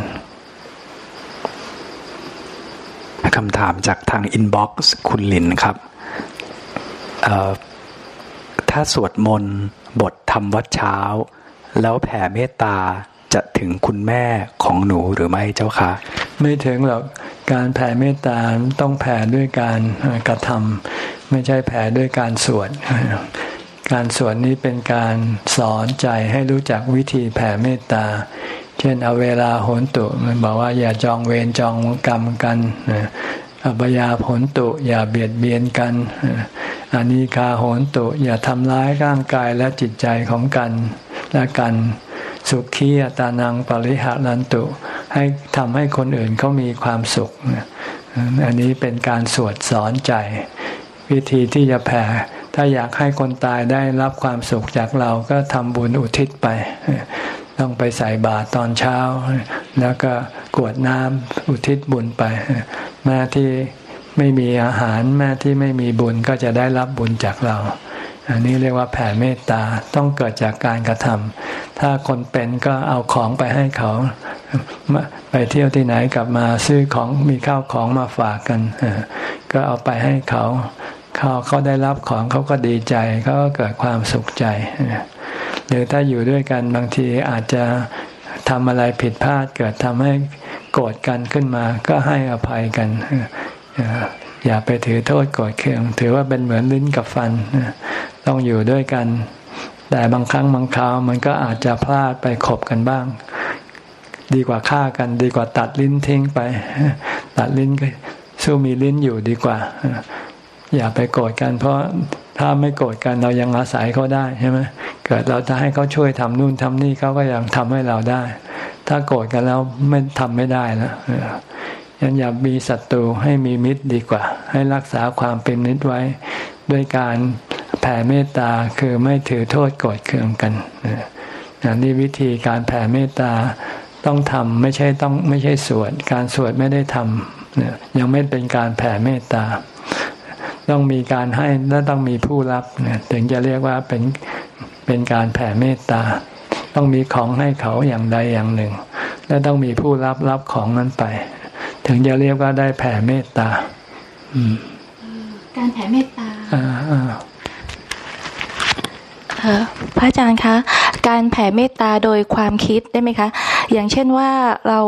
คำถามจากทางอินบ็อกซ์คุณลินครับ ถ้าสวดมนต์บททำวัดเช้า แล้วแผ่เมตตาจะถึงคุณแม่ของหนูหรือไม่เจ้าคะ ไม่ถึงหรอก การแผ่เมตตาต้องแผ่ด้วยการกระทำไม่ใช่แผ่ด้วยการสวด การสวดนี้เป็นการสอนใจให้รู้จักวิธีแผ่เมตตา เช่นเอาเวลาโหนตุมันบอกว่าอย่าจองเวรจองกรรมกันอัปยาโหนตุ อย่าเบียดเบียนกันอานิคาโหนตุ อย่าทำร้ายร่างกายและจิตใจของกันและกัน สุขีตานังปริหารันตุ ให้ทำให้คนอื่นเขามีความสุข อันนี้เป็นการสวดสอนใจ วิธีที่จะแผ่ ถ้าอยากให้คนตายได้รับความสุขจากเราก็ทำบุญอุทิศไป ต้องไปใส่บาตรตอนเช้า แล้วก็กวดน้ำอุทิศบุญไป แม่ที่ไม่มีอาหารแม่ที่ไม่มีบุญก็จะได้รับบุญจากเรา อันนี้เรียกว่าแผ่เมตตาต้องเกิดจากการกระทำถ้าคนเป็นก็เอาของไปให้เขา ไปเที่ยวที่ไหนกลับมาซื้อของมีข้าวของมาฝากกัน ก็เอาไปให้เขา เขาเขาได้รับของเขาก็ดีใจเขาก็เกิดความสุขใจ หรือถ้าอยู่ด้วยกันบางทีอาจจะทำอะไรผิดพลาดเกิดทำให้โกรธกันขึ้นมา ก็ให้อภัยกันอย่าไปถือโทษโกรธเคือง ถือว่าเป็นเหมือนลิ้นกับฟันต้องอยู่ด้วยกัน แต่บางครั้งบางคราวมันก็อาจจะพลาดไปขบกันบ้าง ดีกว่าฆ่ากันดีกว่าตัดลิ้นทิ้งไป ตัดลิ้นก็สู้มีลิ้นอยู่ดีกว่า อย่าไปโกรธกันเพราะถ้าไม่โกรธกันเรายังอาศัยเขาได้ใช่ไหมเกิดเราจะให้เขาช่วยทำนู่นทำนี่เขาก็ยังทำให้เราได้ ถ้าโกรธกันแล้วไม่ทำไม่ได้แล้วยังอย่ามีศัตรูให้มีมิตรดีกว่า ให้รักษาความเป็นมิตรไว้ ด้วยการแผ่เมตตาคือไม่ถือโทษโกรธเคืองกันนี่วิธีการแผ่เมตตาต้องทำไม่ใช่ต้องไม่ใช่สวด การสวดไม่ได้ทำยังไม่เป็นการแผ่เมตตา ต้องมีการให้และต้องมีผู้รับถึงจะเรียกว่าเป็นเป็นการแผ่เมตตา ต้องมีของให้เขาอย่างใดอย่างหนึ่ง และต้องมีผู้รับรับของนั้นไป ถึงจะเรียกว่าได้แผ่เมตตาการแผ่เมตตาพระอาจารย์คะ การแผ่เมตตาโดยความคิดได้ไหมคะ อย่างเช่นว่าเรา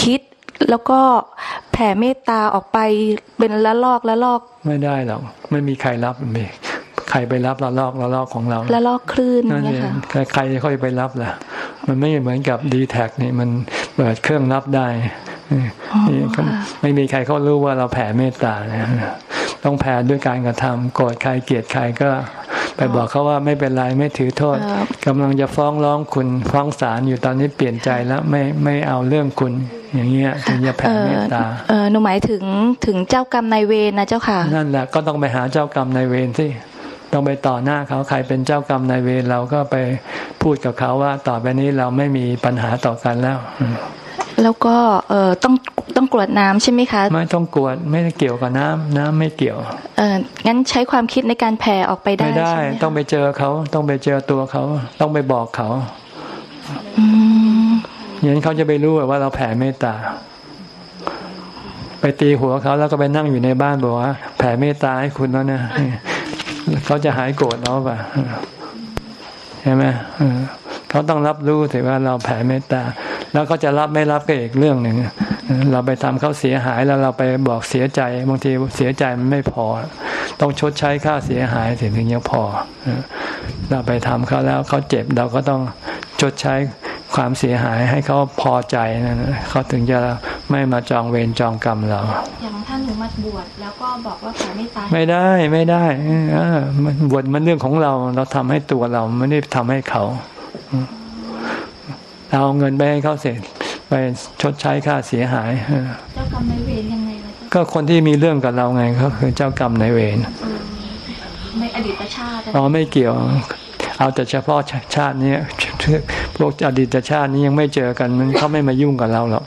คิด แล้วก็แผ่เมตตาออกไปเป็นละลอกละลอก ไม่ได้หรอกไม่มีใครรับเองใครไปรับละลอกละลอกของเราละลอกคลื่นนั่นเองใครค่อยไปรับล่ะ มันไม่เหมือนกับดีแท็นี่มันเปิดเครื่องรับได้ไม่มีใครเขารู้ว่าเราแผ่เมตตาต้องแผ่ด้วยการกระทำโกรธใครเกลียดใครก็ ไปบอกเขาว่าไม่เป็นไรไม่ถือโทษกำลังจะฟ้องร้องคุณฟ้องศาลอยู่ตอนนี้เปลี่ยนใจแล้วไม่ไม่เอาเรื่องคุณอย่างเงี้ยถึงจะแผ่เมตตาเออหนูหมายถึงถึงเจ้ากรรมนายเวรนะเจ้าค่ะ นั่นแหละก็ต้องไปหาเจ้ากรรมนายเวรสิต้องไปต่อหน้าเขาใครเป็นเจ้ากรรมนายเวรเราก็ไปพูดกับเขาว่าต่อไปนี้เราไม่มีปัญหาต่อกันแล้ว แล้วก็เออต้อง ต้องกรวดน้ำใช่ไหมคะ ไม่ต้องกวดไม่ได้เกี่ยวกับน้ำน้ำไม่เกี่ยว เอองั้นใช้ความคิดในการแผ่ออกไปได้ไม่ได้ใช่ไหมคะต้องไปเจอเขา ต้องไปเจอตัวเขา ต้องไปบอกเขาอืมอย่างนั้นเขาจะไปรู้ว่าเราแผ่เมตตา ไปตีหัวเขาแล้วก็ไปนั่งอยู่ในบ้านบอกว่า แผ่เมตตาให้คุณแล้วนะเขาจะหายโกรธเราป่ะใช่ไหมเออเขาต้องรับรู้ถือว่าเราแผ่เมตตา แล้วเขาจะรับไม่รับก็อีกเรื่องหนึ่ง เออเราไปทำเขาเสียหายแล้วเราไปบอกเสียใจบางทีเสียใจมันไม่พอ ต้องชดใช้ค่าเสียหายถึงถึงจะพอเออเราไปทำเขาแล้วเขาเจ็บเราก็ต้องชดใช้ความเสียหายให้เขาพอใจนั่นเขาถึงจะไม่มาจองเวรจองกรรมเรา อย่างท่านหนูมาบวชแล้วก็บอกว่าแผ่เมตตาไม่ได้ไม่ได้เออมันบวชมันเรื่องของเราเราทำให้ตัวเราไม่ได้ทำให้เขาเราเอาเงินไปให้เขาเสร็จ ไปชดใช้ค่าเสียหายเออเจ้ากรรมนายเวรยังไงล่ะก็คนที่มีเรื่องกับเราไงก็คือเจ้ากรรมนายเวรในอดีตชาติอ๋อไม่เกี่ยว เอาแต่เฉพาะชาตินี้พวกอดีตชาตินี้ยังไม่เจอกันมันเขาไม่มายุ่งกับเราหรอก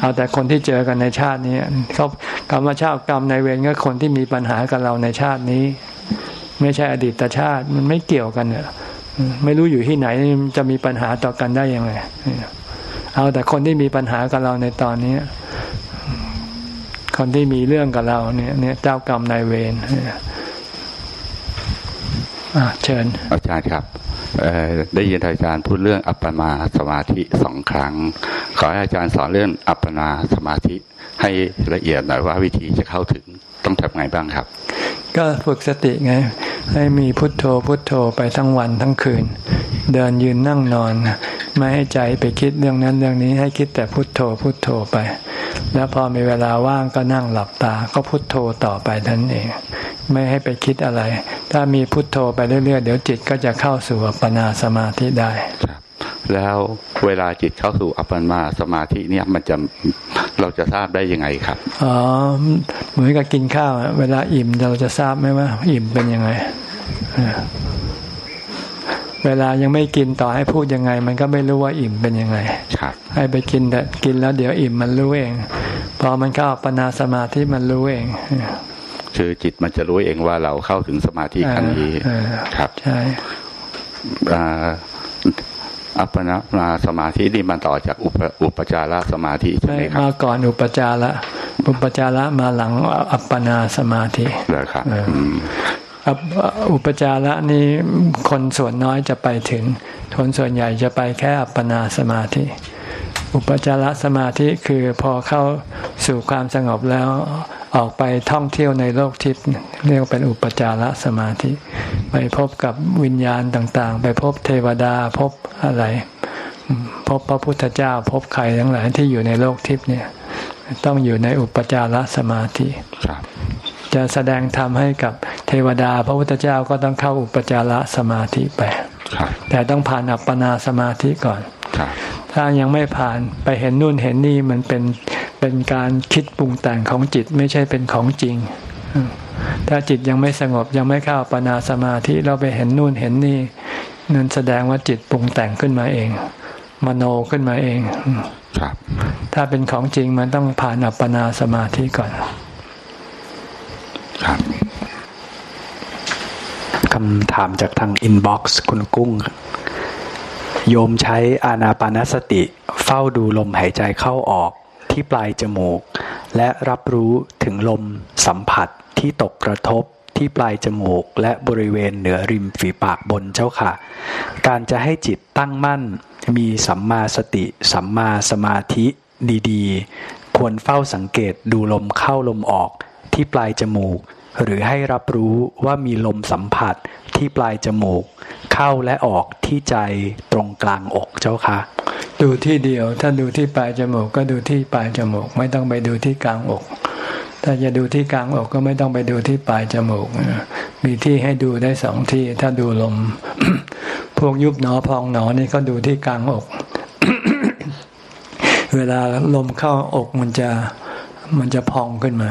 เอาแต่คนที่เจอกันในชาตินี้เขาคำว่าชาติกรรมในายเวรก็คนที่มีปัญหากับเราในชาตินี้ ไม่ใช่อดีตชาติมันไม่เกี่ยวกันเนี่ยไม่รู้อยู่ที่ไหนจะมีปัญหาต่อกันได้ยังไง เอาแต่คนที่มีปัญหากับเราในตอนนี้คนที่มีเรื่องกับเราเนี่ยเนี่ยเจ้ากรรมนายเวรอะเชิญ อาจารย์ครับได้ยินอาจารย์พูดเรื่องอัปปนาสมาธิสองครั้ง ขอให้อาจารย์สอนเรื่องอัปปนาสมาธิให้ละเอียดหน่อยว่าวิธีจะเข้าถึงต้องทำไงบ้างครับ ก็ฝึกสติไง ให้มีพุทโธพุทโธไปทั้งวันทั้งคืน เดินยืนนั่งนอน ไม่ให้ใจไปคิดเรื่องนั้นเรื่องนี้ให้คิดแต่พุทโธพุทโธไป แล้วพอมีเวลาว่างก็นั่งหลับตา ก็พุทโธต่อไปท่านเอง ไม่ให้ไปคิดอะไร ถ้ามีพุทโธไปเรื่อยๆ เดี๋ยวจิตก็จะเข้าสู่อัปนาสมาธิได้ แล้วเวลาจิตเข้าสู่อัปปนาสมาธิเนี่ยมันจะเราจะทราบได้ยังไงครับอ๋อเหมือนกับกินข้าวอะเวลาอิ่มเราจะทราบไหมว่าอิ่มเป็นยังไงเออเวลายังไม่กินต่อให้พูดยังไง มันก็ไม่รู้ว่าอิ่มเป็นยังไงครับให้ไปกินแต่กินแล้วเดี๋ยวอิ่มมันรู้เอง พอมันเข้าอัปปนาสมาธิมันรู้เองคือจิตมันจะรู้เองว่าเราเข้าถึงสมาธิขั้นนี้เออครับใช่ อ่าอัปปนาสมาธินี่มันต่อจากอุปอุปจารสมาธิใช่ไม่ไหมครับมาก่อนอุปจาระอุปจาระมาหลังอัปปนาสมาธิเหรอครับเอออืมอัปอุปจาระนี้คนส่วนน้อยจะไปถึงคนส่วนใหญ่จะไปแค่อัปปนาสมาธิ อุปจารสมาธิคือพอเข้าสู่ความสงบแล้ว ออกไปท่องเที่ยวในโลกทิพย์เรียกว่าเป็นอุปจารสมาธิ ไปพบกับวิญญาณต่างๆ ไปพบเทวดาพบอะไรอืมพบพระพุทธเจ้าพบใครทั้งหลายที่อยู่ในโลกทิพย์เนี่ย ต้องอยู่ในอุปจารสมาธิครับจะแสดงธรรมให้กับเทวดา พระพุทธเจ้าก็ต้องเข้าอุปจารสมาธิไปครับแต่ต้องผ่านอัปปนาสมาธิก่อนครับถ้ายังไม่ผ่านไปเห็นนู่นเห็นนี่มันเป็น เป็นการคิดปรุงแต่งของจิตไม่ใช่เป็นของจริงอืมถ้าจิตยังไม่สงบยังไม่เข้าอัปปนาสมาธิเราไปเห็นนู่นเห็นนี่นั่นแสดงว่าจิตปรุงแต่งขึ้นมาเอง มโนขึ้นมาเองอืมครับ ถ้าเป็นของจริงมันต้องผ่านอัปปนาสมาธิก่อน ครับคำถามจากทาง inbox คุณกุ้ง โยมใช้อานาปานสติ เฝ้าดูลมหายใจเข้าออก ที่ปลายจมูก และรับรู้ถึงลมสัมผัสที่ตกกระทบที่ปลายจมูก และบริเวณเหนือริมฝีปากบนเจ้าค่ะ การจะให้จิตตั้งมั่น มีสัมมาสติ สัมมาสมาธิดีๆ ควรเฝ้าสังเกตดูลมเข้าลมออกที่ปลายจมูก หรือให้รับรู้ว่ามีลมสัมผัสที่ปลายจมูก เข้าและออกที่ใจตรงกลางอกเจ้าค่ะ ดูที่เดียว ถ้าดูที่ปลายจมูกก็ดูที่ปลายจมูก ไม่ต้องไปดูที่กลางอก ถ้าจะดูที่กลางอกก็ไม่ต้องไปดูที่ปลายจมูก มีที่ให้ดูได้สองที่ ถ้าดูลม พวกยุบหนอพองหนอนี่ก็ดูที่กลางอก เวลาลมเข้าอกมันจะมันจะพองขึ้นมา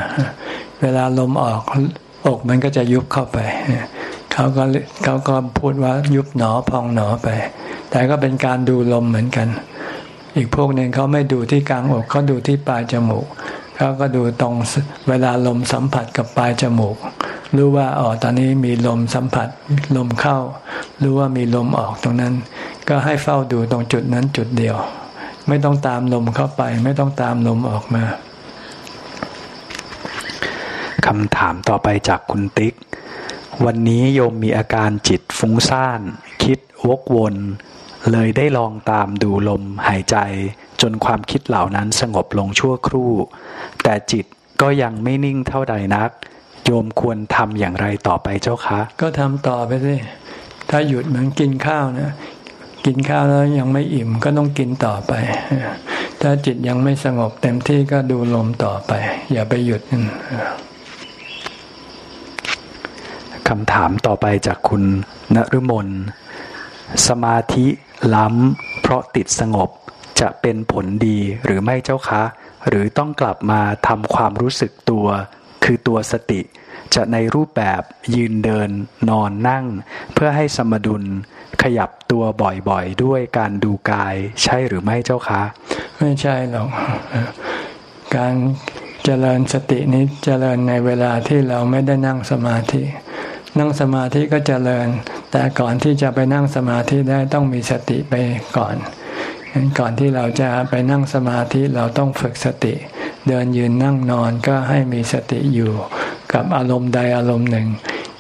เวลาลมออกอกมันก็จะยุบเข้าไป เขาก็เขาก็พูดว่ายุบหนอพองหนอไป แต่ก็เป็นการดูลมเหมือนกัน อีกพวกหนึ่งเขาไม่ดูที่กลางอกเขาดูที่ปลายจมูกเขาก็ดูตรงเวลาลมสัมผัสกับปลายจมูก รู้ว่าอ๋อตอนนี้มีลมสัมผัสลมเข้า รู้ว่ามีลมออกตรงนั้น ก็ให้เฝ้าดูตรงจุดนั้นจุดเดียว ไม่ต้องตามลมเข้าไป ไม่ต้องตามลมออกมาคำถามต่อไปจากคุณติ๊ก วันนี้โยมมีอาการจิตฟุ้งซ่าน คิดวกวน เลยได้ลองตามดูลมหายใจ จนความคิดเหล่านั้นสงบลงชั่วครู่ แต่จิตก็ยังไม่นิ่งเท่าใดนัก โยมควรทำอย่างไรต่อไปเจ้าคะ ก็ทำต่อไปสิถ้าหยุดเหมือนกินข้าวนะกินข้าวแล้วยังไม่อิ่มก็ต้องกินต่อไป ถ้าจิตยังไม่สงบเต็มที่ก็ดูลมต่อไป อย่าไปหยุดคำถามต่อไปจากคุณนรุมนสมาธิ ล้ำเพราะติดสงบจะเป็นผลดีหรือไม่เจ้าคะ หรือต้องกลับมาทำความรู้สึกตัว คือตัวสติ จะในรูปแบบยืนเดินนอนนั่ง เพื่อให้สมดุลขยับตัวบ่อยๆ ด้วยการดูกายใช่หรือไม่เจ้าคะ ไม่ใช่หรอก การเจริญสตินี้เจริญในเวลาที่เราไม่ได้นั่งสมาธิ นั่งสมาธิก็เจริญ แต่ก่อนที่จะไปนั่งสมาธิได้ต้องมีสติไปก่อนก่อนที่เราจะไปนั่งสมาธิเราต้องฝึกสติ เดินยืนนั่งนอนก็ให้มีสติอยู่กับอารมณ์ใดอารมณ์หนึ่ง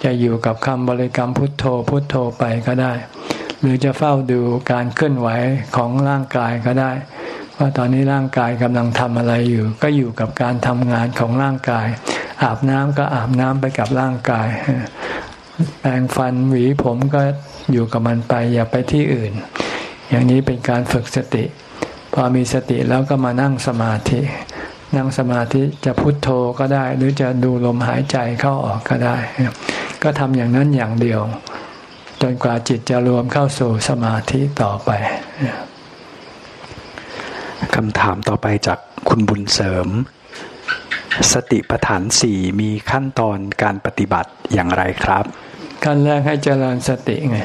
จะอยู่กับคำบริกรรมพุทโธพุทโธไปก็ได้ หรือจะเฝ้าดูการเคลื่อนไหวของร่างกายก็ได้ ว่าตอนนี้ร่างกายกำลังทำอะไรอยู่ ก็อยู่กับการทำงานของร่างกาย อาบน้ำก็อาบน้ำไปกับร่างกาย แปรงฟันหวีผมก็อยู่กับมันไปอย่าไปที่อื่น อย่างนี้เป็นการฝึกสติ พอมีสติแล้วก็มานั่งสมาธิ นั่งสมาธิจะพุทโธก็ได้ หรือจะดูลมหายใจเข้าออกก็ได้ ก็ทำอย่างนั้นอย่างเดียว จนกว่าจิตจะรวมเข้าสู่สมาธิต่อไปคำถามต่อไปจากคุณบุญเสริม สติปัฏฐานสี่มีขั้นตอนการปฏิบัติอย่างไรครับ ขั้นแรกให้เจริญสติไง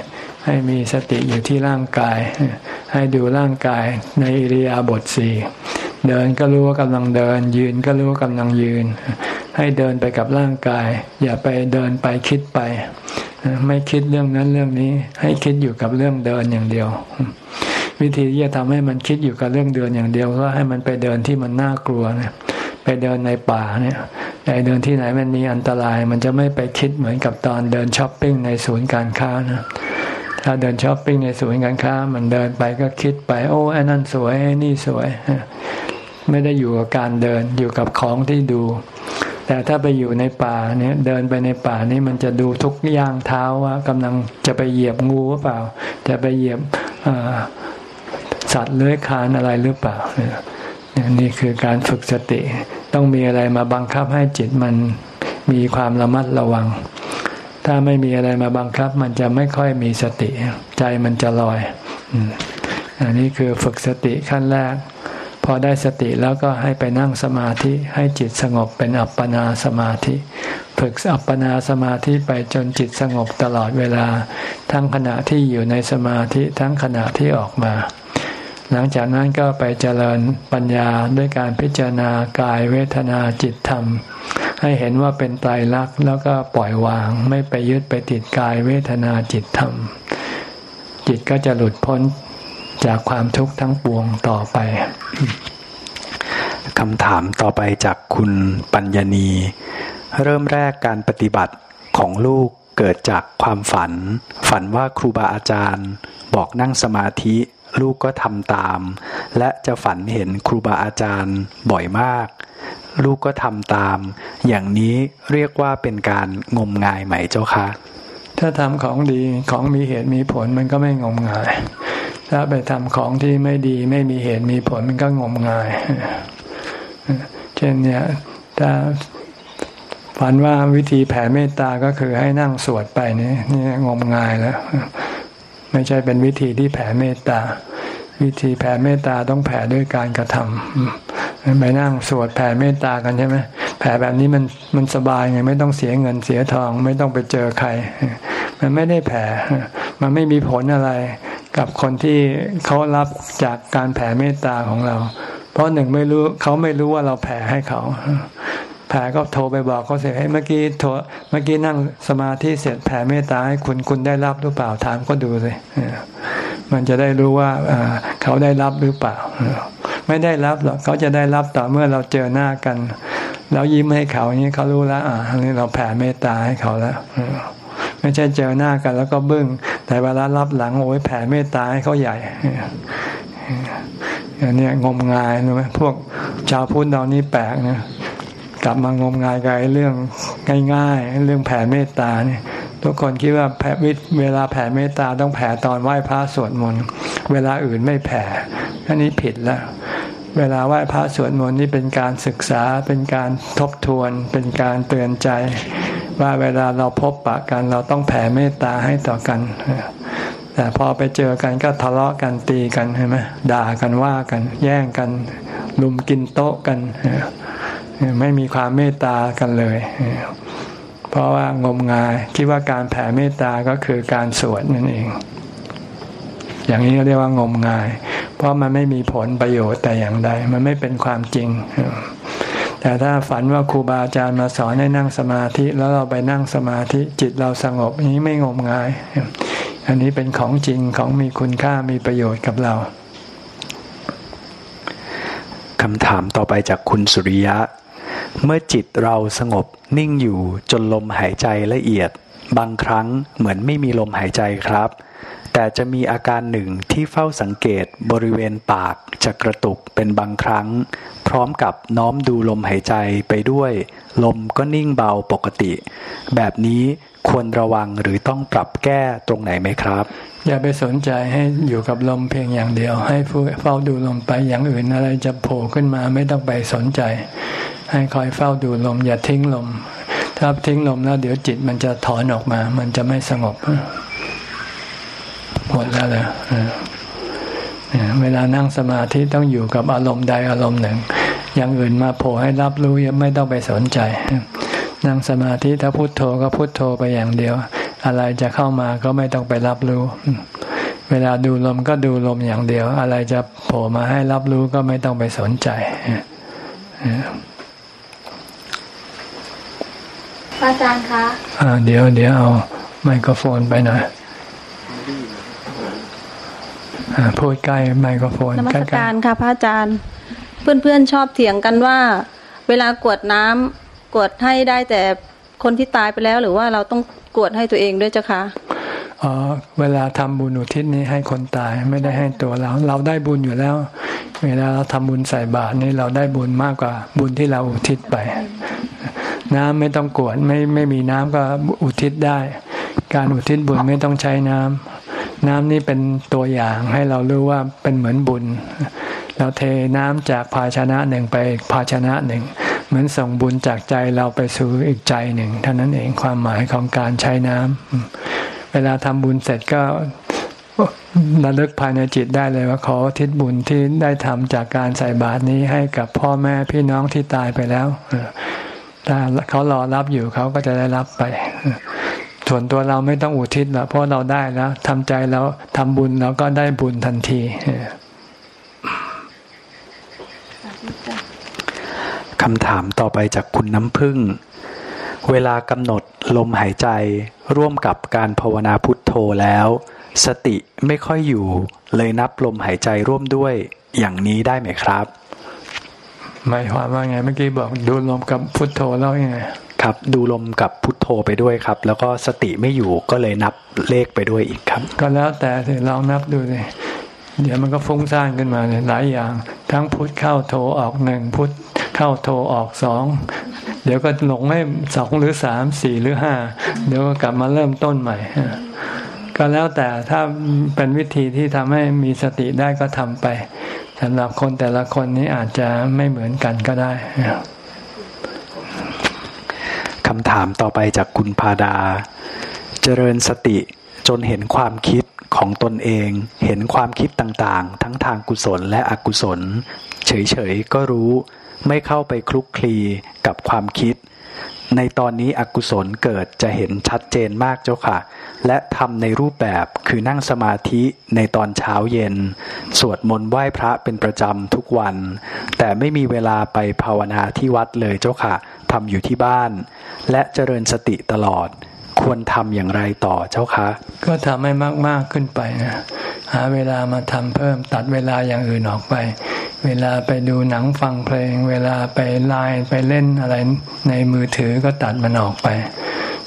ให้มีสติอยู่ที่ร่างกาย ให้ดูร่างกายในอิริยาบถสี่เดินก็รู้ว่ากำลังเดิน ยืนก็รู้ว่ากำลังยืน ให้เดินไปกับร่างกาย อย่าไปเดินไปคิดไป ไม่คิดเรื่องนั้นเรื่องนี้ ให้คิดอยู่กับเรื่องเดินอย่างเดียว วิธีที่จะทำให้มันคิดอยู่กับเรื่องเดินอย่างเดียวก็ให้มันไปเดินที่มันน่ากลัวนะ ไปเดินในป่าเนี่ยไปเดินที่ไหนมันมีอันตราย มันจะไม่ไปคิดเหมือนกับตอนเดินช้อปปิ้งในศูนย์การค้านะถ้าเดินช้อปปิ้งในศูนย์การค้า มันเดินไปก็คิดไป โอ้ไอ้นั่นสวยไอ้นี่สวย ไม่ได้อยู่กับการเดินอยู่กับของที่ดู แต่ถ้าไปอยู่ในป่าเนี่ยเดินไปในป่านี่มันจะดูทุกย่างเท้าว่ากำลังจะไปเหยียบงูหรือเปล่า จะไปเหยียบสัตว์เลื้อยคลานอะไรหรือเปล่า นี่คือการฝึกสติ ต้องมีอะไรมาบังคับให้จิตมันมีความระมัดระวัง ถ้าไม่มีอะไรมาบังคับ มันจะไม่ค่อยมีสติ ใจมันจะลอยอันนี้คือฝึกสติขั้นแรก พอได้สติแล้วก็ให้ไปนั่งสมาธิ ให้จิตสงบเป็นอัปปนาสมาธิ ฝึกอัปปนาสมาธิไปจนจิตสงบตลอดเวลา ทั้งขณะที่อยู่ในสมาธิทั้งขณะที่ออกมา หลังจากนั้นก็ไปเจริญปัญญาด้วยการพิจารณากายเวทนาจิตธรรม ให้เห็นว่าเป็นไตรลักษณ์แล้วก็ปล่อยวาง ไม่ไปยึดไปติดกายเวทนาจิตธรรม จิตก็จะหลุดพ้นจากความทุกข์ทั้งปวงต่อไปคำถามต่อไปจากคุณปัญญณี เริ่มแรกการปฏิบัติของลูกเกิดจากความฝัน ฝันว่าครูบาอาจารย์ บอกนั่งสมาธิ ลูกก็ทำตาม และจะฝันเห็นครูบาอาจารย์บ่อยมาก ลูกก็ทำตาม อย่างนี้เรียกว่าเป็นการงมงายไหมเจ้าคะ ถ้าทำของดีของมีเหตุมีผลมันก็ไม่งมงาย ถ้าไปทำของที่ไม่ดีไม่มีเหตุมีผลมันก็งมงาย เช่นเนี่ยถ้าฝันว่าวิธีแผ่เมตตาก็คือให้นั่งสวดไปนี่นี่งมงายแล้ว ไม่ใช่เป็นวิธีที่แผ่เมตตา วิธีแผ่เมตตาต้องแผ่ด้วยการกระทำไปนั่งสวดแผ่เมตตากันใช่ไหมแผ่แบบนี้มันมันสบายไง ไม่ต้องเสียเงินเสียทอง ไม่ต้องไปเจอใคร มันไม่ได้แผ่ มันไม่มีผลอะไรกับคนที่เขารับจากการแผ่เมตตาของเรา เพราะหนึ่งไม่รู้เขาไม่รู้ว่าเราแผ่ให้เขา แผ่ก็โทรไปบอกเขาเสร็จให้เมื่อกี้โทรเมื่อกี้นั่งสมาธิเสร็จแผ่เมตตาให้คุณคุณได้รับหรือเปล่าถามก็ดูเลยมันจะได้รู้ว่าเขาได้รับหรือเปล่า ไม่ได้รับหรอกเขาจะได้รับต่อเมื่อเราเจอหน้ากัน แล้วยิ้มให้เขาอย่างนี้เขารู้แล้วอ่าอันนี้เราแผ่เมตตาให้เขาแล้วไม่ใช่เจอหน้ากันแล้วก็บึ้ง แต่เวลารับหลังโอ้ยแผ่เมตตาให้เขาใหญ่อันนี้งมงายรู้ไหมพวกชาวพุทธเรานี่แปลกนะ กลับมางมงายกับเรื่องง่าย ๆ เรื่องแผ่เมตตาเนี่ยทุกคนคิดว่าแผ่วิเวลาแผ่เมตตาต้องแผ่ตอนไหว้พระสวดมนต์เวลาอื่นไม่แผ่อันนี้ผิดแล้วเวลาไหว้พระสวดมนต์นี่เป็นการศึกษาเป็นการทบทวน เป็นการเตือนใจ ว่าเวลาเราพบปะกันเราต้องแผ่เมตตาให้ต่อกัน แต่พอไปเจอกันก็ทะเลาะกันตีกันใช่ไหมด่ากันว่ากัน แย่งกันลุมกินโต๊ะกัน ไม่มีความเมตตากันเลย เพราะว่างมงายคิดว่าการแผ่เมตตาก็คือการสวดนั่นเอง อย่างนี้เรียกว่างมงาย เพราะมันไม่มีผลประโยชน์แต่อย่างใด มันไม่เป็นความจริง แต่ถ้าฝันว่าครูบาอาจารย์มาสอนให้นั่งสมาธิ แล้วเราไปนั่งสมาธิจิตเราสงบนี้ไม่งมงาย อันนี้เป็นของจริงของมีคุณค่ามีประโยชน์กับเราคำถามต่อไปจากคุณสุริยะ เมื่อจิตเราสงบนิ่งอยู่จนลมหายใจละเอียด บางครั้งเหมือนไม่มีลมหายใจครับ แต่จะมีอาการหนึ่งที่เฝ้าสังเกตบริเวณปากจะกระตุกเป็นบางครั้ง พร้อมกับน้อมดูลมหายใจไปด้วย ลมก็นิ่งเบาปกติ แบบนี้ควรระวังหรือต้องปรับแก้ตรงไหนไหมครับ อย่าไปสนใจให้อยู่กับลมเพียงอย่างเดียว ให้เฝ้าดูลมไปอย่างอื่นอะไรจะโผล่ขึ้นมาไม่ต้องไปสนใจ ให้คอยเฝ้าดูลม อย่าทิ้งลม ถ้าทิ้งลมแล้ว เดี๋ยวจิตมันจะถอนออกมา มันจะไม่สงบหมดแล้วเลยเวลานั่งสมาธิต้องอยู่กับอารมณ์ใดอารมณ์หนึ่ง อย่างอื่นมาโผล่ให้รับรู้ยังไม่ต้องไปสนใจ นั่งสมาธิถ้าพุโทโธก็พุโทโธไปอย่างเดียว อะไรจะเข้ามาก็ไม่ต้องไปรับรู้ เวลาดูลมก็ดูลมอย่างเดียว อะไรจะโผล่มาให้รับรู้ก็ไม่ต้องไปสนใจ อาจารย์คะอ่าเดี๋ยวเดี๋ยวเอาไมโครโฟนไปหน่อยพูดใกล้ไมโครโฟนนมัสการค่ะพระอาจารย์ เพื่อนๆชอบเถียงกันว่า เวลากวดน้ำกวดให้ได้แต่คนที่ตายไปแล้วหรือว่าเราต้องกวดให้ตัวเองด้วยเจ้าคะอ๋อเวลาทำบุญอุทิศนี้ให้คนตายไม่ได้ให้ตัวเรา เราได้บุญอยู่แล้ว เวลาเราทำบุญใส่บาตรนี่เราได้บุญมากกว่าบุญที่เราอุทิศไป น้ำไม่ต้องกวดไม่ไม่มีน้ำก็อุทิศได้ การอุทิศบุญไม่ต้องใช้น้ำน้ำนี่เป็นตัวอย่างให้เรารู้ว่าเป็นเหมือนบุญ เราเทน้ำจากภาชนะหนึ่งไปภาชนะหนึ่ง เหมือนส่งบุญจากใจเราไปสู่อีกใจหนึ่งเท่านั้นเองความหมายของการใช้น้ำเวลาทำบุญเสร็จก็ระลึกภายในจิตได้เลยว่าขอทิศบุญที่ได้ทำจากการใส่บาตรนี้ให้กับพ่อแม่พี่น้องที่ตายไปแล้ว ถ้าเขารอรับอยู่เขาก็จะได้รับไป ส่วนตัวเราไม่ต้องอุทิศล้วเพราะเราได้แล้วทำใจแล้วทำบุญเราก็ได้บุญทันทีคำถามต่อไปจากคุณน้ำพึ่ง เวลากำหนดลมหายใจร่วมกับการภาวนาพุทโธแล้ว สติไม่ค่อยอยู่เลยนับลมหายใจร่วมด้วยอย่างนี้ได้ไหมครับ หมายความว่าไงเมื่อกี้บอกดูลมกับพุทโธแล้วยังไงครับ ดูลมกับพุทโธไปด้วยครับ แล้วก็สติไม่อยู่ก็เลยนับเลขไปด้วยอีกครับ ก็แล้วแต่ลองนับดูเลยเดี๋ยวมันก็ฟุ้งซ่านขึ้นมาเลยหลายอย่าง ทั้งพุทเข้าโธออกหนึ่งพุทเข้าโธออกสองเดี๋ยวก็หลงให้สองหรือสามสี่หรือห้าเดี๋ยวก็กลับมาเริ่มต้นใหม่ก็แล้วแต่ถ้าเป็นวิธีที่ทำให้มีสติได้ก็ทำไป สำหรับคนแต่ละคนนี้อาจจะไม่เหมือนกันก็ได้คำถามต่อไปจากคุณพาดา เจริญสติจนเห็นความคิดของตนเอง เห็นความคิดต่างๆ ทั้งทางกุศลและอกุศล เฉยๆก็รู้ ไม่เข้าไปคลุกคลีกับความคิด ในตอนนี้อกุศลเกิดจะเห็นชัดเจนมากเจ้าค่ะ และทำในรูปแบบคือนั่งสมาธิในตอนเช้าเย็น สวดมนต์ไหว้พระเป็นประจำทุกวัน แต่ไม่มีเวลาไปภาวนาที่วัดเลยเจ้าค่ะทำอยู่ที่บ้าน และเจริญสติตลอด ควรทำอย่างไรต่อเจ้าคะก็ทำให้มากๆขึ้นไปนะหาเวลามาทำเพิ่มตัดเวลาอย่างอื่นออกไป เวลาไปดูหนังฟังเพลง เวลาไปไลน์ไปเล่นอะไรในมือถือก็ตัดมันออกไป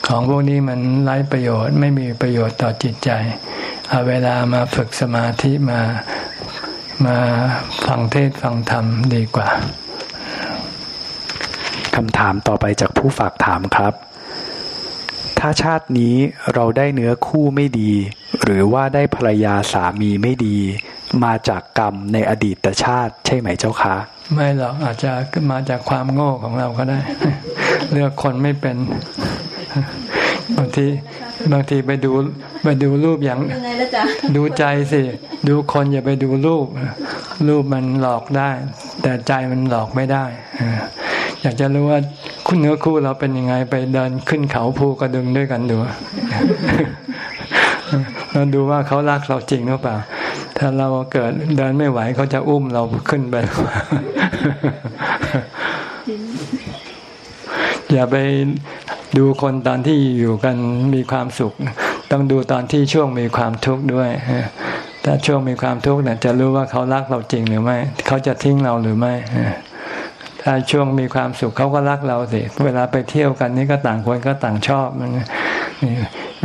ของพวกนี้มันไร้ประโยชน์ไม่มีประโยชน์ต่อจิตใจเอาเวลามาฝึกสมาธิมามาฟังเทศฟังธรรมดีกว่าคำถามต่อไปจากผู้ฝากถามครับ ถ้าชาตินี้เราได้เนื้อคู่ไม่ดี หรือว่าได้ภรรยาสามีไม่ดี มาจากกรรมในอดีตชาติใช่ไหมเจ้าคะ ไม่หรอกอาจจะมาจากความโง่ของเราก็ได้ เลือกคนไม่เป็นบางทีบางทีไปดูไปดูรูปอย่างยังไงละจ๊ะดูใจสิ ดูคนอย่าไปดูรูป รูปมันหลอกได้ แต่ใจมันหลอกไม่ได้เอยากจะรู้ว่าคุณเนื้อคู่เราเป็นยังไงไปเดินขึ้นเขาภูกระดึงด้วยกันดูเราดูว่าเขารักเราจริงหรือเปล่า ถ้าเราเกิดเดินไม่ไหวเขาจะอุ้มเราขึ้นไปอย่าไปดูคนตอนที่อยู่กันมีความสุข ต้องดูตอนที่ช่วงมีความทุกข์ด้วยถ้าช่วงมีความทุกข์เนี่ยจะรู้ว่าเขารักเราจริงหรือไม่ เขาจะทิ้งเราหรือไม่ ถ้าช่วงมีความสุขเขาก็รักเราสิเวลาไปเที่ยวกันนี่ก็ต่างคนก็ต่างชอบมันนี่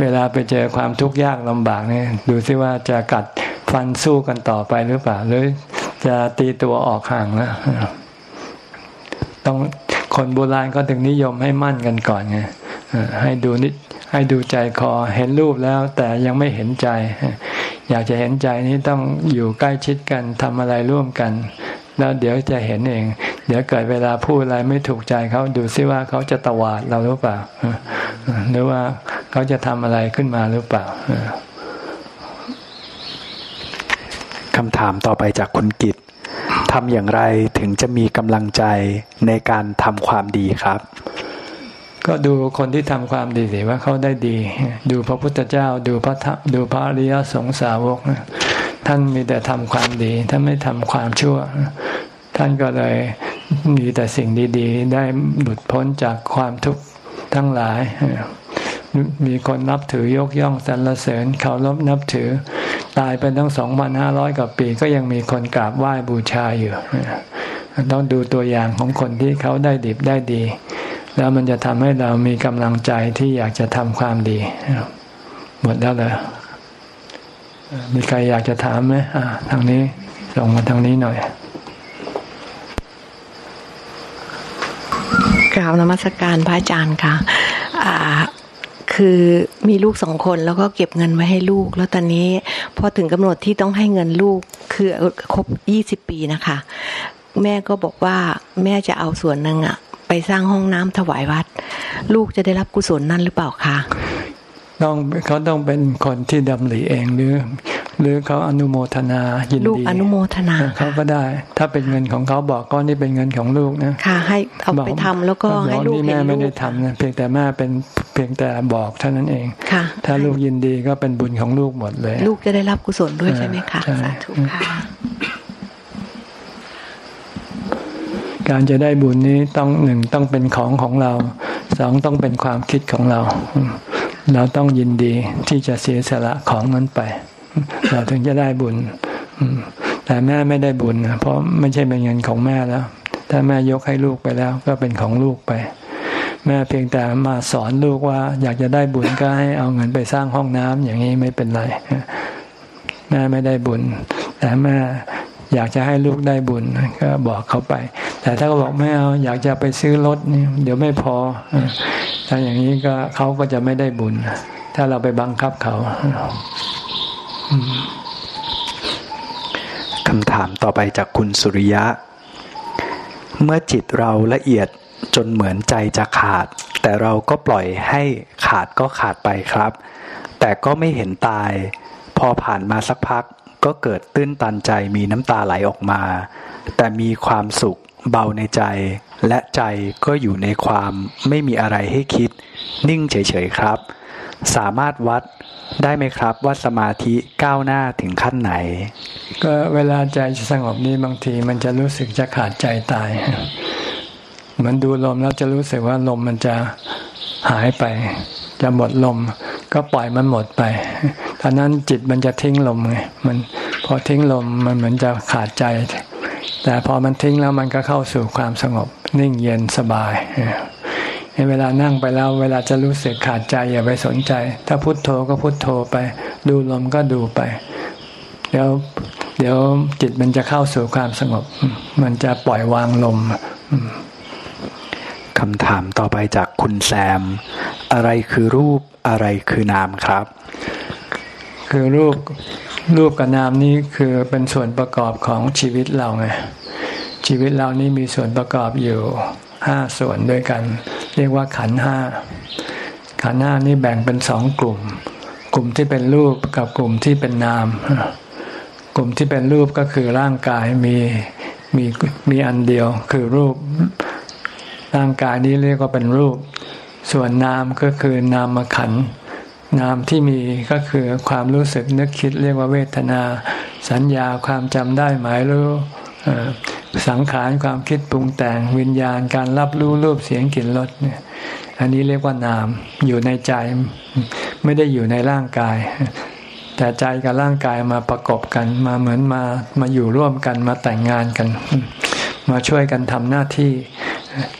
เวลาไปเจอความทุกข์ยากลำบากนี่ดูซิว่าจะกัดฟันสู้กันต่อไปหรือเปล่าหรือจะตีตัวออกห่างนะต้องคนโบราณก็ถึงนิยมให้มั่นกันก่อนไงให้ดูนิดให้ดูใจคอเห็นรูปแล้ว แต่ยังไม่เห็นใจ อยากจะเห็นใจนี้ต้องอยู่ใกล้ชิดกันทำอะไรร่วมกัน แล้วเดี๋ยวจะเห็นเอง เดี๋ยวเกิดเวลาพูดอะไรไม่ถูกใจเขาดูซิว่าเขาจะตวาดเราหรือเปล่าเออหรือว่าเขาจะทำอะไรขึ้นมาหรือเปล่าเออคำถามต่อไปจากคุณกิตทำอย่างไรถึงจะมีกำลังใจในการทำความดีครับ ก็ดูคนที่ทำความดีสิว่าเขาได้ดี ดูพระพุทธเจ้า ดูพระธรรมดูพระอริยสงสาวกนะ ท่านมีแต่ทำความดี ท่านไม่ทำความชั่ว ท่านก็เลยมีแต่สิ่งดีๆ ได้หลุดพ้นจากความทุกข์ทั้งหลาย มีคนนับถือยกย่องสรรเสริญเคารพนับถือ ตายไปตั้งสองพันห้าร้อยกว่าปีก็ยังมีคนกราบไหว้บูชาอยู่ ต้องดูตัวอย่างของคนที่เขาได้ดิบได้ดี แล้วมันจะทำให้เรามีกำลังใจที่อยากจะทำความดี หมดแล้วเหรอ มีใครอยากจะถามไหมทางนี้ส่งมาทางนี้หน่อยกราบนมัสการพระอาจารย์ค่ะคือมีลูกสองคนแล้วก็เก็บเงินไว้ให้ลูก แล้วตอนนี้พอถึงกำหนดที่ต้องให้เงินลูกคือครบยี่สิบปีนะคะ แม่ก็บอกว่าแม่จะเอาส่วนหนึ่งอะไปสร้างห้องน้ำถวายวัด ลูกจะได้รับกุศลนั่นหรือเปล่าคะ ต้องเขาต้องเป็นคนที่ดำริเองหรือ หรือเขาอนุโมทนายินลูกดีอนุโมทนาเขาก็ได้ ถ้าเป็นเงินของเขาบอกก็นี่เป็นเงินของลูกนะค่ะ ให้เอาบอกไปทำแล้วก็บอกให้ลูกนี่เห็แม่นไม่ลูได้กทำนะเพียงแต่แม่เป็นเพียงแต่บอกเท่านั้นเองค่ะ ถ้าลูกยินดีก็เป็นบุญของลูกหมดเลย ลูกจะได้รับกุศลด้วยใช่ไหมคะใช่สาธุค่ะการจะได้บุญนี้ต้องหนึ่งต้องเป็นของของเราสองต้องเป็นความคิดของเราอืม เราต้องยินดีที่จะเสียสละของนั้นไป เราถึงจะได้บุญแต่แม่ไม่ได้บุญเพราะไม่ใช่เป็นเงินของแม่แล้ว ถ้าแม่ยกให้ลูกไปแล้ว ก็เป็นของลูกไป แม่เพียงแต่มาสอนลูกว่า อยากจะได้บุญก็ให้เอาเงินไปสร้างห้องน้ำอย่างนี้ไม่เป็นไรแม่ไม่ได้บุญ แต่แม่ อยากจะให้ลูกได้บุญก็บอกเขาไป แต่ถ้าเขาบอกไม่เอาอยากจะไปซื้อรถนี่เดี๋ยวไม่พอถ้าอย่างนี้ก็เขาก็จะไม่ได้บุญ ถ้าเราไปบังคับเขาคำถามต่อไปจากคุณสุริยะ เมื่อจิตเราละเอียดจนเหมือนใจจะขาด แต่เราก็ปล่อยให้ขาดก็ขาดไปครับ แต่ก็ไม่เห็นตาย พอผ่านมาสักพัก ก็เกิดตื้นตันใจมีน้ำตาไหลออกมา แต่มีความสุขเบาในใจ และใจก็อยู่ในความไม่มีอะไรให้คิด นิ่งเฉยๆครับ สามารถวัดได้ไหมครับว่าสมาธิก้าวหน้าถึงขั้นไหน ก็เวลาใจสงบนี้บางทีมันจะรู้สึกจะขาดใจตาย เหมือนดูลมแล้วจะรู้สึกว่าลมมันจะ หายไป จะหมดลม ก็ปล่อยมันหมดไปตอนนั้นจิตมันจะทิ้งลมไงมันพอทิ้งลมมันเหมือนจะขาดใจ แต่พอมันทิ้งแล้วมันก็เข้าสู่ความสงบ นิ่งเย็นสบายเวลานั่งไปแล้วเวลาจะรู้สึกขาดใจอย่าไปสนใจ ถ้าพุโทโธก็พุโทโธไป ดูลมก็ดูไป เดี๋ยวเดี๋ยวจิตมันจะเข้าสู่ความสงบ มันจะปล่อยวางลม คำถามต่อไปจากคุณแซม อะไรคือรูปอะไรคือนามครับ คือรูปรูปกับนามนี้คือเป็นส่วนประกอบของชีวิตเราไงชีวิตเรานี้มีส่วนประกอบอยู่ห้าส่วนด้วยกัน เรียกว่าขันห้าขันห้านี้แบ่งเป็นสองกลุ่ม กลุ่มที่เป็นรูปกับกลุ่มที่เป็นนาม กลุ่มที่เป็นรูปก็คือร่างกายมีมีมีอันเดียวคือรูป ร่างกายนี้เรียกว่าเป็นรูป ส่วนนามก็คือนามขัน นามที่มีก็คือความรู้สึกนึกคิดเรียกว่าเวทนา สัญญาความจำได้หมายรู้สังขารความคิดปรุงแต่งวิญญาณการรับรู้รูปเสียงกลิ่นรสเนี่ยอันนี้เรียกว่านามอยู่ในใจไม่ได้อยู่ในร่างกาย แต่ใจกับร่างกายมาประกบกันมาเหมือนมามาอยู่ร่วมกันมาแต่งงานกัน มาช่วยกันทำหน้าที่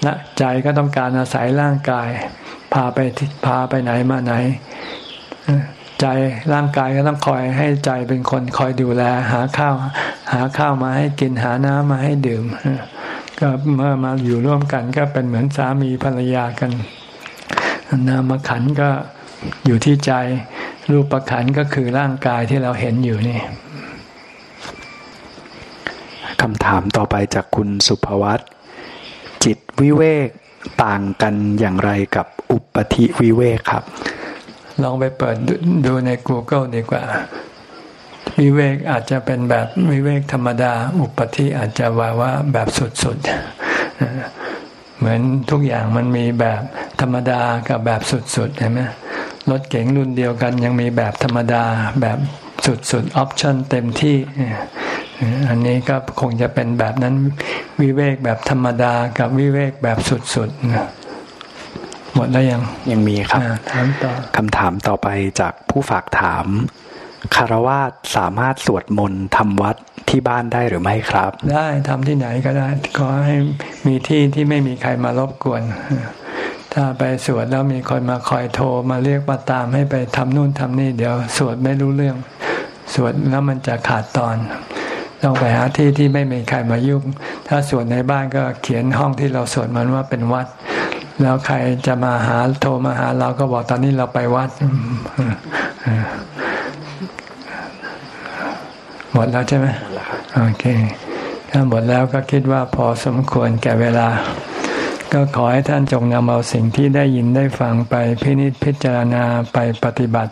และใจก็ต้องการอาศัยร่างกาย พาไปพาไปไหนมาไหน ใจร่างกายก็ต้องคอยให้ใจเป็นคนคอยดูแล หาข้าว หาข้าวมาให้กินหาน้ำมาให้ดื่มก็เมื่อมาอยู่ร่วมกันก็เป็นเหมือนสามีภรรยากันนามขันก็อยู่ที่ใจ รูปขันก็คือร่างกายที่เราเห็นอยู่นี่คำถามต่อไปจากคุณสุภวัต จิตวิเวกต่างกันอย่างไรกับอุปธิวิเวกครับ ลองไปเปิดดูใน Google ดีกว่า วิเวกอาจจะเป็นแบบวิเวกธรรมดา อุปธิอาจจะว่าว่าแบบสุดๆ เหมือนทุกอย่างมันมีแบบธรรมดากับแบบสุดๆเห็นไหมรถเก๋งรุ่นเดียวกันยังมีแบบธรรมดาแบบ สุดๆออปชั่นเต็มที่อันนี้ก็คงจะเป็นแบบนั้นวิเวกแบบธรรมดากับวิเวกแบบสุดๆนะหมดแล้วยังยังมีครับถามต่อคำถามต่อไปจากผู้ฝากถามคารวาสสามารถสวดมนต์ทำวัดที่บ้านได้หรือไม่ครับ ได้ทำที่ไหนก็ได้ขอให้มีที่ที่ไม่มีใครมารบกวน ถ้าไปสวดแล้วมีคนมาคอยโทรมาเรียกมาตามให้ไปทำนู่นทำนี่เดี๋ยวสวดไม่รู้เรื่อง สวดแล้วมันจะขาดตอน ต้องไปหาที่ที่ไม่มีใครมายุ่ง ถ้าสวดในบ้านก็เขียนห้องที่เราสวดมันว่าเป็นวัด แล้วใครจะมาหาโทรมาหาเราก็บอกตอนนี้เราไปวัดหมดแล้วใช่ไหมโอเค ถ้าหมดแล้วก็คิดว่าพอสมควรแก่เวลา ก็ขอให้ท่านจงนำเอาสิ่งที่ได้ยินได้ฟังไปพินิจพิจารณาไปปฏิบัติ